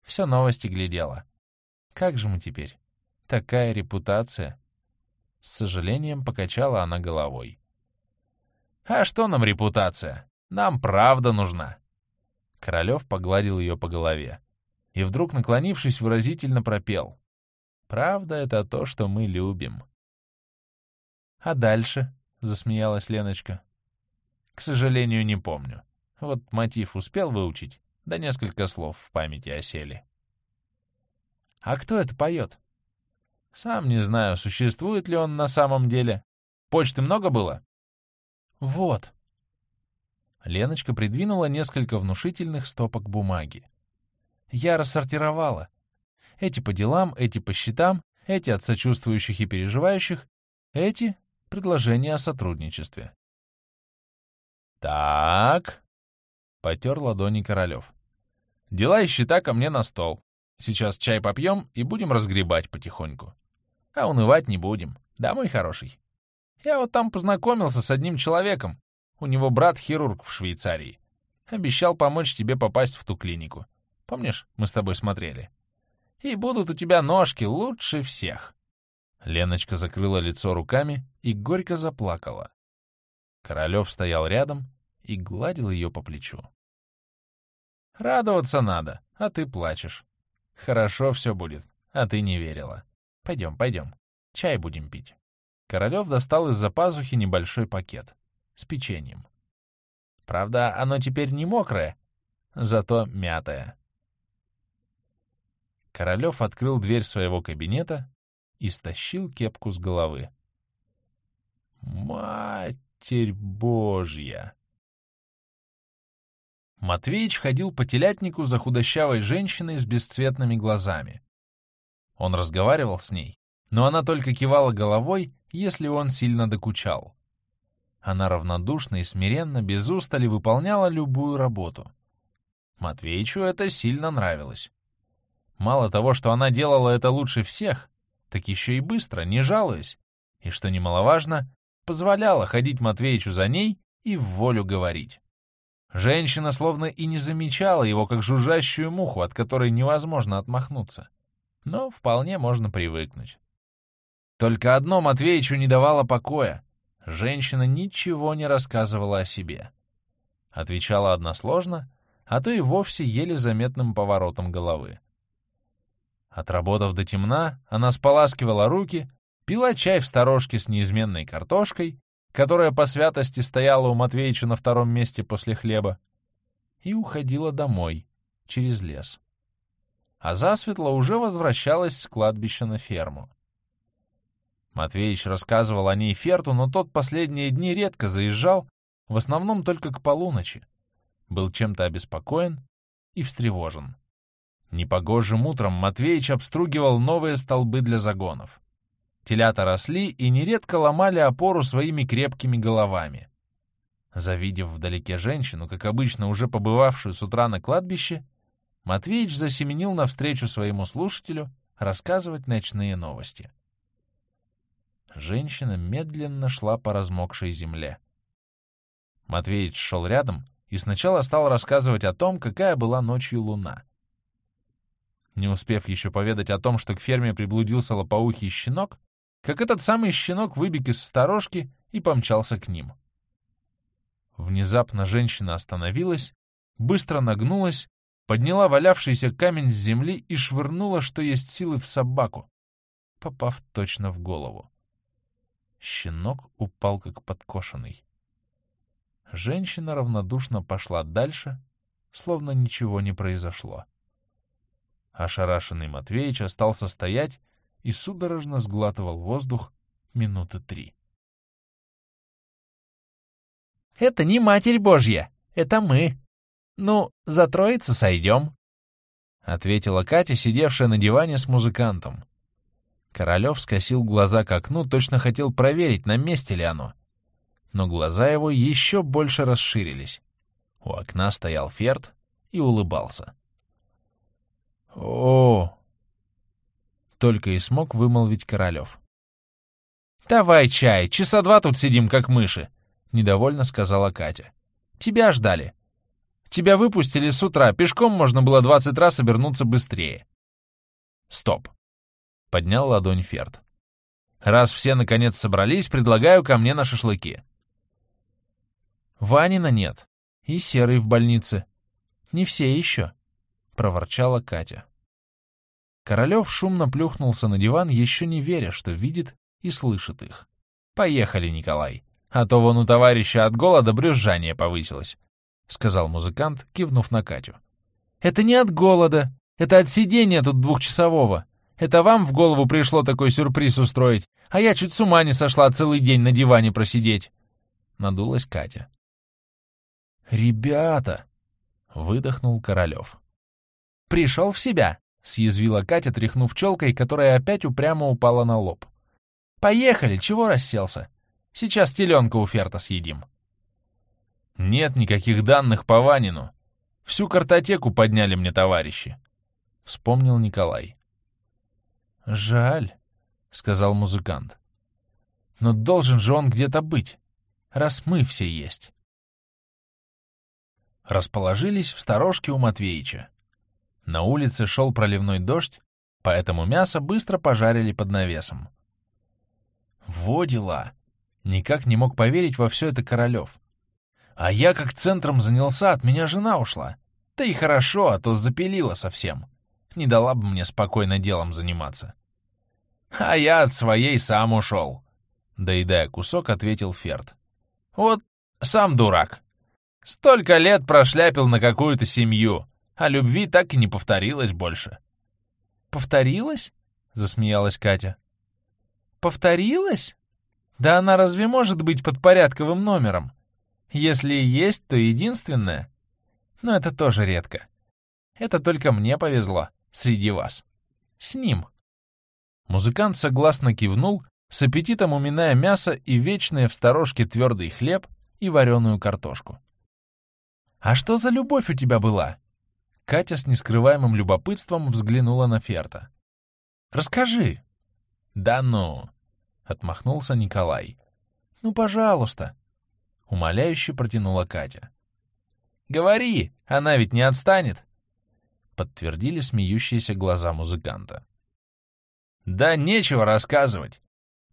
Все новости глядела. Как же мы теперь? Такая репутация. С сожалением покачала она головой. А что нам репутация? Нам правда нужна. Королев погладил ее по голове и вдруг, наклонившись, выразительно пропел. «Правда — это то, что мы любим». «А дальше?» — засмеялась Леночка. «К сожалению, не помню. Вот мотив успел выучить, да несколько слов в памяти осели». «А кто это поет?» «Сам не знаю, существует ли он на самом деле. Почты много было?» «Вот». Леночка придвинула несколько внушительных стопок бумаги. «Я рассортировала. Эти по делам, эти по счетам, эти от сочувствующих и переживающих, эти предложение о сотрудничестве. «Так», — потер ладони Королев. «Дела и счета ко мне на стол. Сейчас чай попьем и будем разгребать потихоньку. А унывать не будем, да, мой хороший? Я вот там познакомился с одним человеком. У него брат хирург в Швейцарии. Обещал помочь тебе попасть в ту клинику. Помнишь, мы с тобой смотрели? И будут у тебя ножки лучше всех. Леночка закрыла лицо руками и горько заплакала. Королев стоял рядом и гладил ее по плечу. «Радоваться надо, а ты плачешь. Хорошо все будет, а ты не верила. Пойдем, пойдем, чай будем пить». Королев достал из-за пазухи небольшой пакет с печеньем. Правда, оно теперь не мокрое, зато мятое. Королев открыл дверь своего кабинета и стащил кепку с головы. «Матерь Божья!» Матвеич ходил по телятнику за худощавой женщиной с бесцветными глазами. Он разговаривал с ней, но она только кивала головой, если он сильно докучал. Она равнодушно и смиренно, без устали выполняла любую работу. Матвеичу это сильно нравилось. Мало того, что она делала это лучше всех, так еще и быстро, не жалуясь, и, что немаловажно, позволяла ходить Матвеичу за ней и в волю говорить. Женщина словно и не замечала его, как жужжащую муху, от которой невозможно отмахнуться. Но вполне можно привыкнуть. Только одно Матвеичу не давало покоя. Женщина ничего не рассказывала о себе. Отвечала односложно, а то и вовсе еле заметным поворотом головы. Отработав до темна, она споласкивала руки, пила чай в сторожке с неизменной картошкой, которая по святости стояла у Матвеича на втором месте после хлеба, и уходила домой, через лес. А засветло уже возвращалась с кладбища на ферму. Матвеич рассказывал о ней Ферту, но тот последние дни редко заезжал, в основном только к полуночи. Был чем-то обеспокоен и встревожен. Непогожим утром Матвеич обстругивал новые столбы для загонов. Телята росли и нередко ломали опору своими крепкими головами. Завидев вдалеке женщину, как обычно уже побывавшую с утра на кладбище, Матвеич засеменил навстречу своему слушателю рассказывать ночные новости. Женщина медленно шла по размокшей земле. Матвеич шел рядом и сначала стал рассказывать о том, какая была ночью луна. Не успев еще поведать о том, что к ферме приблудился лопоухий щенок, как этот самый щенок выбег из сторожки и помчался к ним. Внезапно женщина остановилась, быстро нагнулась, подняла валявшийся камень с земли и швырнула, что есть силы, в собаку, попав точно в голову. Щенок упал как подкошенный. Женщина равнодушно пошла дальше, словно ничего не произошло. Ошарашенный Матвеич остался стоять и судорожно сглатывал воздух минуты три. «Это не Матерь Божья, это мы. Ну, за троицу сойдем», — ответила Катя, сидевшая на диване с музыкантом. Королев скосил глаза к окну, точно хотел проверить, на месте ли оно. Но глаза его еще больше расширились. У окна стоял Ферд и улыбался. «О!» — только и смог вымолвить Королев. «Давай чай, часа два тут сидим, как мыши», — недовольно сказала Катя. «Тебя ждали. Тебя выпустили с утра, пешком можно было двадцать раз обернуться быстрее». «Стоп», — поднял ладонь Ферд. «Раз все наконец собрались, предлагаю ко мне на шашлыки». «Ванина нет. И Серый в больнице. Не все еще», — проворчала Катя. Королев шумно плюхнулся на диван, еще не веря, что видит и слышит их. «Поехали, Николай, а то вон у товарища от голода брюзжание повысилось», — сказал музыкант, кивнув на Катю. «Это не от голода, это от сидения тут двухчасового. Это вам в голову пришло такой сюрприз устроить, а я чуть с ума не сошла целый день на диване просидеть», — надулась Катя. «Ребята!» — выдохнул Королев. «Пришел в себя!» — съязвила Катя, тряхнув челкой, которая опять упрямо упала на лоб. «Поехали! Чего расселся? Сейчас теленка у Ферта съедим». «Нет никаких данных по Ванину. Всю картотеку подняли мне товарищи», — вспомнил Николай. «Жаль», — сказал музыкант. «Но должен же он где-то быть, раз мы все есть». Расположились в сторожке у Матвеича. На улице шел проливной дождь, поэтому мясо быстро пожарили под навесом. Во дела! Никак не мог поверить во все это Королев. А я как центром занялся, от меня жена ушла. Да и хорошо, а то запилила совсем. Не дала бы мне спокойно делом заниматься. А я от своей сам ушел. Доедая кусок, ответил Ферд. Вот сам дурак. Столько лет прошляпил на какую-то семью а любви так и не повторилось больше. «Повторилась?» — засмеялась Катя. «Повторилась? Да она разве может быть под порядковым номером? Если и есть, то единственное. Но это тоже редко. Это только мне повезло среди вас. С ним». Музыкант согласно кивнул, с аппетитом уминая мясо и вечное в сторожке твердый хлеб и вареную картошку. «А что за любовь у тебя была?» Катя с нескрываемым любопытством взглянула на Ферта. «Расскажи». «Да ну!» — отмахнулся Николай. «Ну, пожалуйста!» — умоляюще протянула Катя. «Говори, она ведь не отстанет!» — подтвердили смеющиеся глаза музыканта. «Да нечего рассказывать.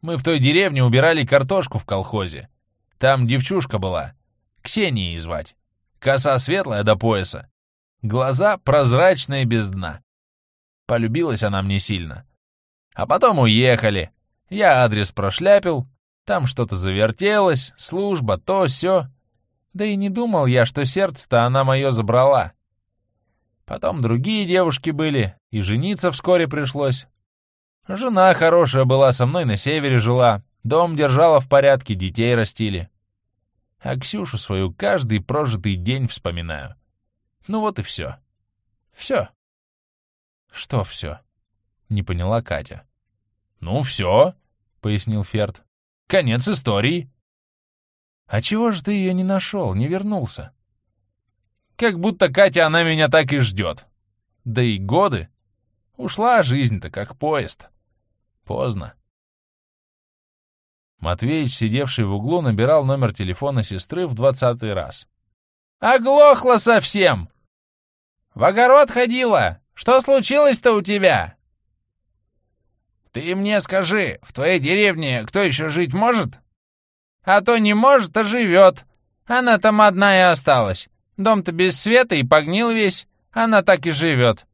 Мы в той деревне убирали картошку в колхозе. Там девчушка была, Ксенией звать. Коса светлая до пояса. Глаза прозрачные без дна. Полюбилась она мне сильно. А потом уехали. Я адрес прошляпил, там что-то завертелось, служба, то, сё. Да и не думал я, что сердце-то она мое забрала. Потом другие девушки были, и жениться вскоре пришлось. Жена хорошая была, со мной на севере жила, дом держала в порядке, детей растили. А Ксюшу свою каждый прожитый день вспоминаю. Ну вот и все. Все. Что все? Не поняла Катя. Ну все, пояснил Ферд. Конец истории. А чего же ты ее не нашел, не вернулся? Как будто Катя она меня так и ждет. Да и годы. Ушла жизнь-то как поезд. Поздно. Матвеич, сидевший в углу, набирал номер телефона сестры в двадцатый раз. «Оглохла совсем! В огород ходила! Что случилось-то у тебя?» «Ты мне скажи, в твоей деревне кто еще жить может?» «А то не может, а живет. Она там одна и осталась. Дом-то без света и погнил весь. Она так и живет.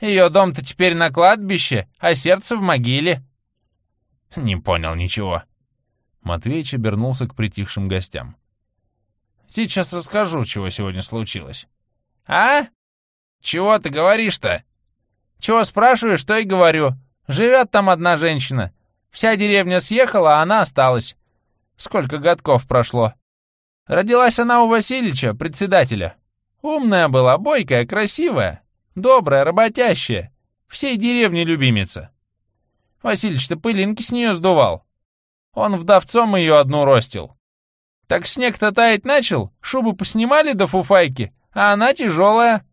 Ее дом-то теперь на кладбище, а сердце в могиле». «Не понял ничего». Матвеич обернулся к притихшим гостям. «Сейчас расскажу, чего сегодня случилось». «А? Чего ты говоришь-то?» «Чего спрашиваешь, что и говорю. Живет там одна женщина. Вся деревня съехала, а она осталась. Сколько годков прошло. Родилась она у Васильича, председателя. Умная была, бойкая, красивая, добрая, работящая. Всей деревни любимица. Васильич-то пылинки с нее сдувал. Он вдовцом ее одну ростил. Так снег-то таять начал, шубу поснимали до фуфайки, а она тяжелая.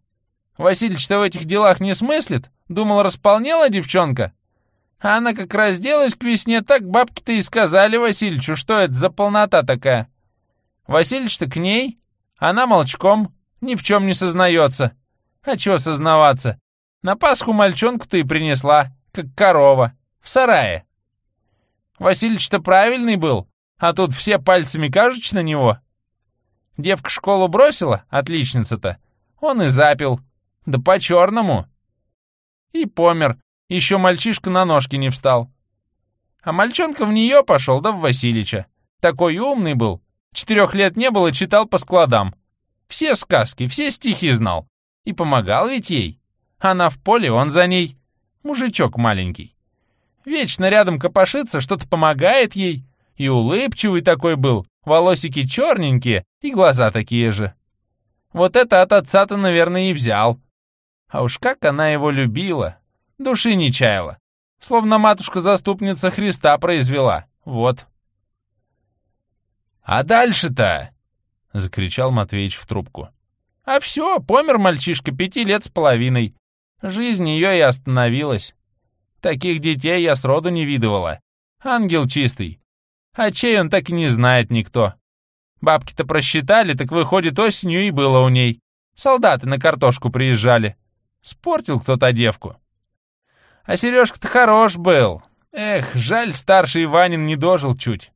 Васильич-то в этих делах не смыслит, думал, располнела девчонка. А она как разделась к весне, так бабки-то и сказали Васильичу, что это за полнота такая. Васильич-то к ней, она молчком, ни в чем не сознается. А чего сознаваться? На Пасху мальчонку-то и принесла, как корова, в сарае. Васильич-то правильный был, а тут все пальцами кажут на него. Девка школу бросила, отличница-то, он и запил, да по-черному. И помер, еще мальчишка на ножки не встал. А мальчонка в нее пошел, да в Васильича. Такой умный был. Четырех лет не было, читал по складам. Все сказки, все стихи знал. И помогал ведь ей. Она в поле, он за ней. Мужичок маленький. Вечно рядом копошится, что-то помогает ей. И улыбчивый такой был, волосики черненькие и глаза такие же. Вот это от отца-то, наверное, и взял. А уж как она его любила, Души не чаяла. Словно матушка-заступница Христа произвела. Вот. «А дальше-то?» — закричал Матвеич в трубку. «А все, помер мальчишка пяти лет с половиной. Жизнь ее и остановилась. Таких детей я сроду не видывала. Ангел чистый. А чей он так и не знает никто. Бабки-то просчитали, так выходит, осенью и было у ней. Солдаты на картошку приезжали. Спортил кто-то девку. А Сережка-то хорош был. Эх, жаль, старший Иванин не дожил чуть.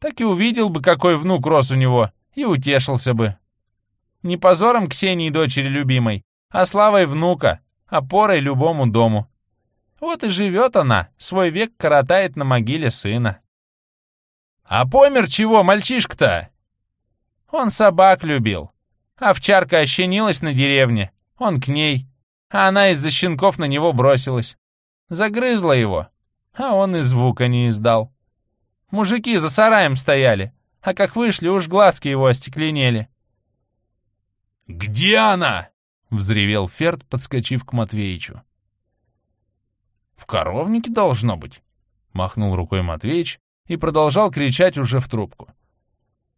Так и увидел бы, какой внук рос у него, и утешился бы. Не позором Ксении дочери любимой, а славой внука, опорой любому дому. Вот и живет она, свой век коротает на могиле сына. А помер чего мальчишка-то? Он собак любил. Овчарка ощенилась на деревне, он к ней, а она из-за щенков на него бросилась. Загрызла его, а он и звука не издал. Мужики за сараем стояли, а как вышли, уж глазки его остекленели. «Где она?» — взревел Ферд, подскочив к Матвеичу. «В коровнике должно быть», — махнул рукой Матвеич и продолжал кричать уже в трубку.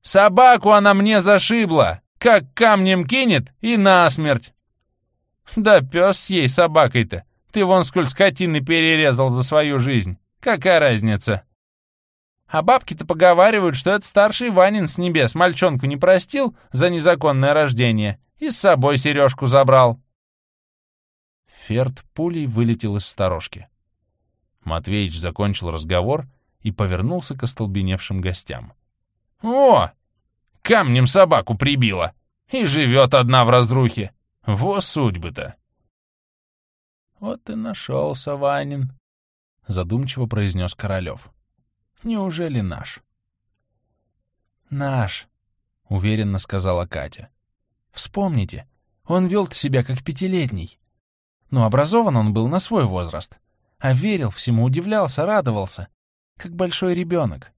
«Собаку она мне зашибла! Как камнем кинет и насмерть!» «Да пес с ей собакой-то! Ты вон сколь скотины перерезал за свою жизнь. Какая разница? А бабки-то поговаривают, что это старший Ванин с небес мальчонку не простил за незаконное рождение и с собой сережку забрал. Ферд пулей вылетел из сторожки. Матвеич закончил разговор и повернулся к остолбеневшим гостям. «О! Камнем собаку прибило! И живет одна в разрухе! Во судьбы-то!» «Вот и нашелся Ванин», — задумчиво произнес Королев. «Неужели наш?» «Наш», — уверенно сказала Катя. «Вспомните, он вел себя как пятилетний. Но образован он был на свой возраст, а верил всему, удивлялся, радовался, как большой ребенок.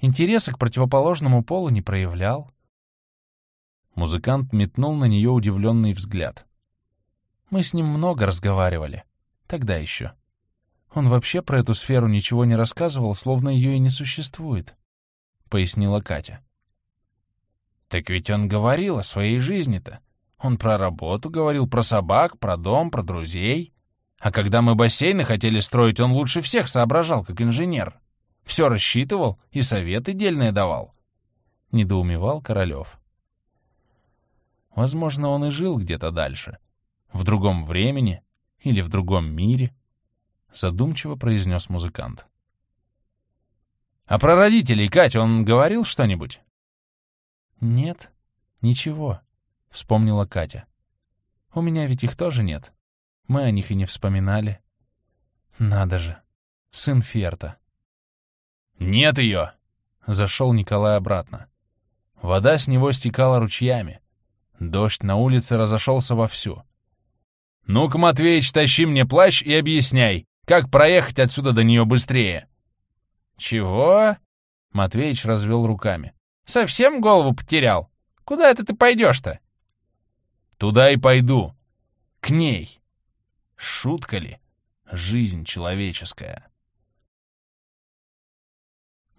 Интереса к противоположному полу не проявлял». Музыкант метнул на нее удивленный взгляд. Мы с ним много разговаривали. Тогда еще. Он вообще про эту сферу ничего не рассказывал, словно ее и не существует, — пояснила Катя. Так ведь он говорил о своей жизни-то. Он про работу говорил, про собак, про дом, про друзей. А когда мы бассейны хотели строить, он лучше всех соображал, как инженер. Все рассчитывал и советы дельные давал. Недоумевал Королев. Возможно, он и жил где-то дальше, в другом времени или в другом мире, задумчиво произнес музыкант. А про родителей, Кать, он говорил что-нибудь? Нет, ничего, вспомнила Катя. У меня ведь их тоже нет. Мы о них и не вспоминали. Надо же, сын Ферта. «Нет ее!» — зашел Николай обратно. Вода с него стекала ручьями. Дождь на улице разошелся вовсю. «Ну-ка, Матвеич, тащи мне плащ и объясняй, как проехать отсюда до нее быстрее!» «Чего?» — Матвеич развел руками. «Совсем голову потерял? Куда это ты пойдешь-то?» «Туда и пойду. К ней. Шутка ли? Жизнь человеческая».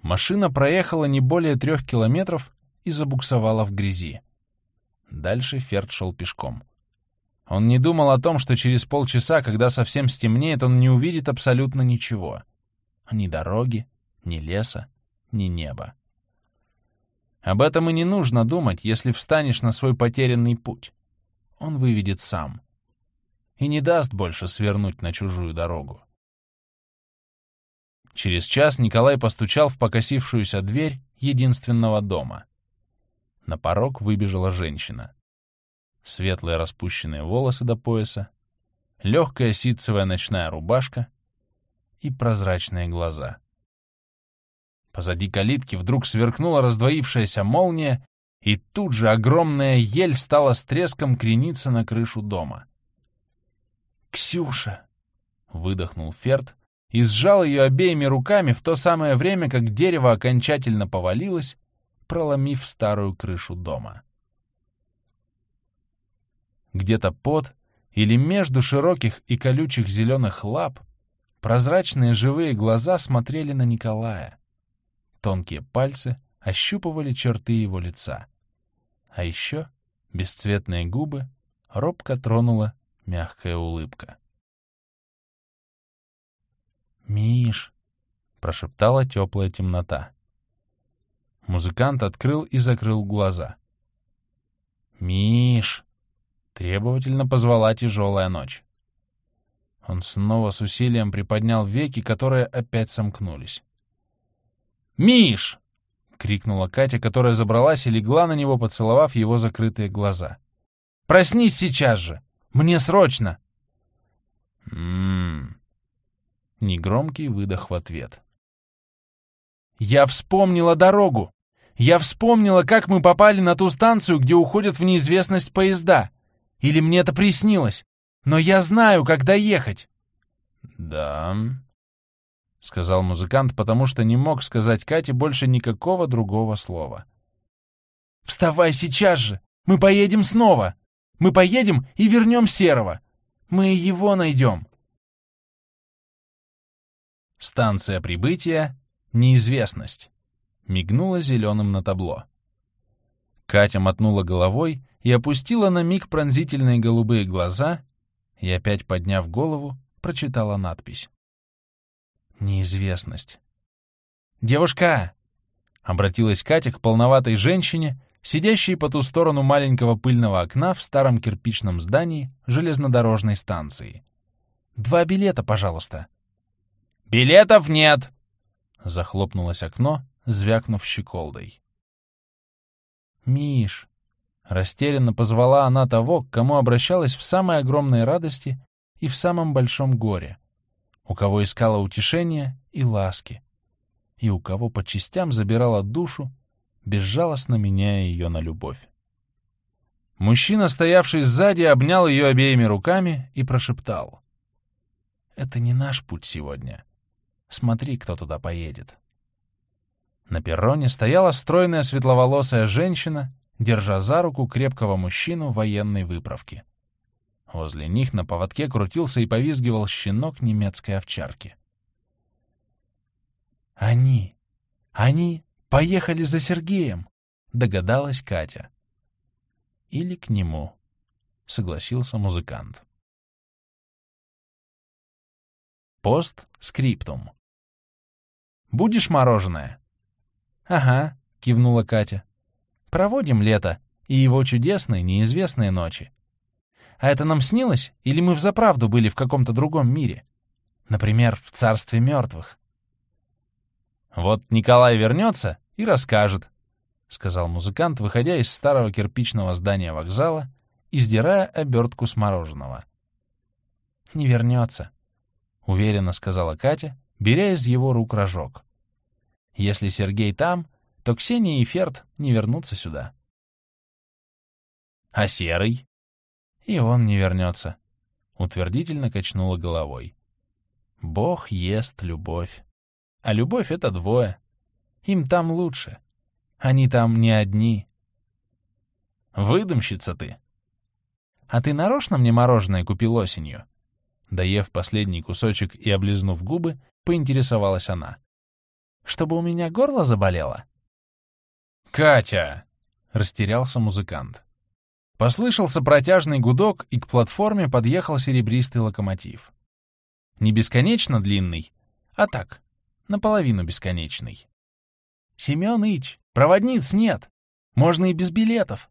Машина проехала не более трех километров и забуксовала в грязи. Дальше Ферд шел пешком. Он не думал о том, что через полчаса, когда совсем стемнеет, он не увидит абсолютно ничего. Ни дороги, ни леса, ни неба. Об этом и не нужно думать, если встанешь на свой потерянный путь. Он выведет сам. И не даст больше свернуть на чужую дорогу. Через час Николай постучал в покосившуюся дверь единственного дома. На порог выбежала женщина. Светлые распущенные волосы до пояса, легкая ситцевая ночная рубашка и прозрачные глаза. Позади калитки вдруг сверкнула раздвоившаяся молния, и тут же огромная ель стала с треском крениться на крышу дома. «Ксюша!» — выдохнул Ферд, и сжал ее обеими руками в то самое время, как дерево окончательно повалилось, проломив старую крышу дома. Где-то под или между широких и колючих зеленых лап прозрачные живые глаза смотрели на Николая. Тонкие пальцы ощупывали черты его лица. А еще бесцветные губы робко тронула мягкая улыбка. «Миш!» — прошептала теплая темнота. Музыкант открыл и закрыл глаза. «Миш!» — требовательно позвала тяжелая ночь. Он снова с усилием приподнял веки, которые опять сомкнулись. «Миш!» — крикнула Катя, которая забралась и легла на него, поцеловав его закрытые глаза. «Проснись сейчас же! Мне срочно!» «М-м-м!» Негромкий выдох в ответ. «Я вспомнила дорогу! Я вспомнила, как мы попали на ту станцию, где уходят в неизвестность поезда. Или мне это приснилось? Но я знаю, как доехать!» «Да...» — сказал музыкант, потому что не мог сказать Кате больше никакого другого слова. «Вставай сейчас же! Мы поедем снова! Мы поедем и вернем Серого! Мы его найдем!» Станция прибытия — неизвестность. Мигнула зеленым на табло. Катя мотнула головой и опустила на миг пронзительные голубые глаза и, опять подняв голову, прочитала надпись. Неизвестность. «Девушка!» — обратилась Катя к полноватой женщине, сидящей по ту сторону маленького пыльного окна в старом кирпичном здании железнодорожной станции. «Два билета, пожалуйста». «Билетов нет!» — захлопнулось окно, звякнув щеколдой. «Миш!» — растерянно позвала она того, к кому обращалась в самой огромной радости и в самом большом горе, у кого искала утешения и ласки, и у кого по частям забирала душу, безжалостно меняя ее на любовь. Мужчина, стоявший сзади, обнял ее обеими руками и прошептал. «Это не наш путь сегодня. Смотри, кто туда поедет. На перроне стояла стройная светловолосая женщина, держа за руку крепкого мужчину военной выправки. Возле них на поводке крутился и повизгивал щенок немецкой овчарки. «Они! Они поехали за Сергеем!» — догадалась Катя. «Или к нему», — согласился музыкант. Пост-скриптум. Будешь мороженое?» «Ага», — кивнула Катя. «Проводим лето и его чудесные, неизвестные ночи. А это нам снилось, или мы взаправду были в каком-то другом мире? Например, в царстве мертвых?» «Вот Николай вернется и расскажет», — сказал музыкант, выходя из старого кирпичного здания вокзала и сдирая обертку с мороженого. «Не вернется», — уверенно сказала Катя, беря из его рук рожок. «Если Сергей там, то Ксения и Ферд не вернутся сюда». «А Серый?» «И он не вернется», — утвердительно качнула головой. «Бог ест любовь. А любовь — это двое. Им там лучше. Они там не одни». «Выдумщица ты!» «А ты нарочно мне мороженое купил осенью?» Доев последний кусочек и облизнув губы, поинтересовалась она. «Чтобы у меня горло заболело?» «Катя!» — растерялся музыкант. Послышался протяжный гудок, и к платформе подъехал серебристый локомотив. Не бесконечно длинный, а так, наполовину бесконечный. «Семен Ич, проводниц нет! Можно и без билетов!»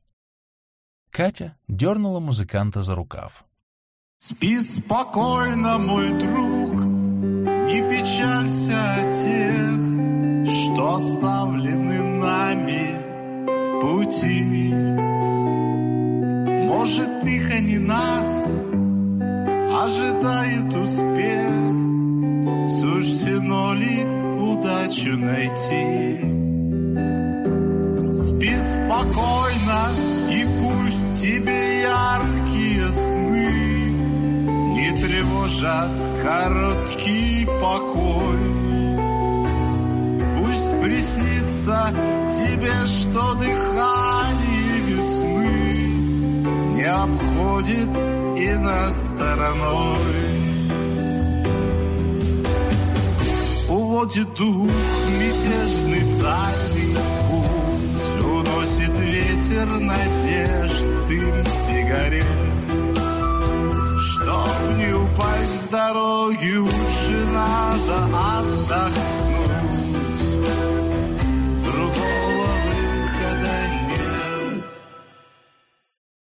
Катя дернула музыканта за рукав. Спи спокойно, мой друг, не печалься о тех, что оставлены нами в пути. Может, их, а не нас, ожидает успех, суждено ли удачу найти. Спи спокойно, и пусть тебе яркие сны не тревожат короткий покой. Приснится тебе, что дыхание весны не обходит и на стороной. Уводит дух мятежный в дальний путь, уносит ветер надежд, дым сигарет. Чтоб не упасть в дороге, лучше надо отдохнуть.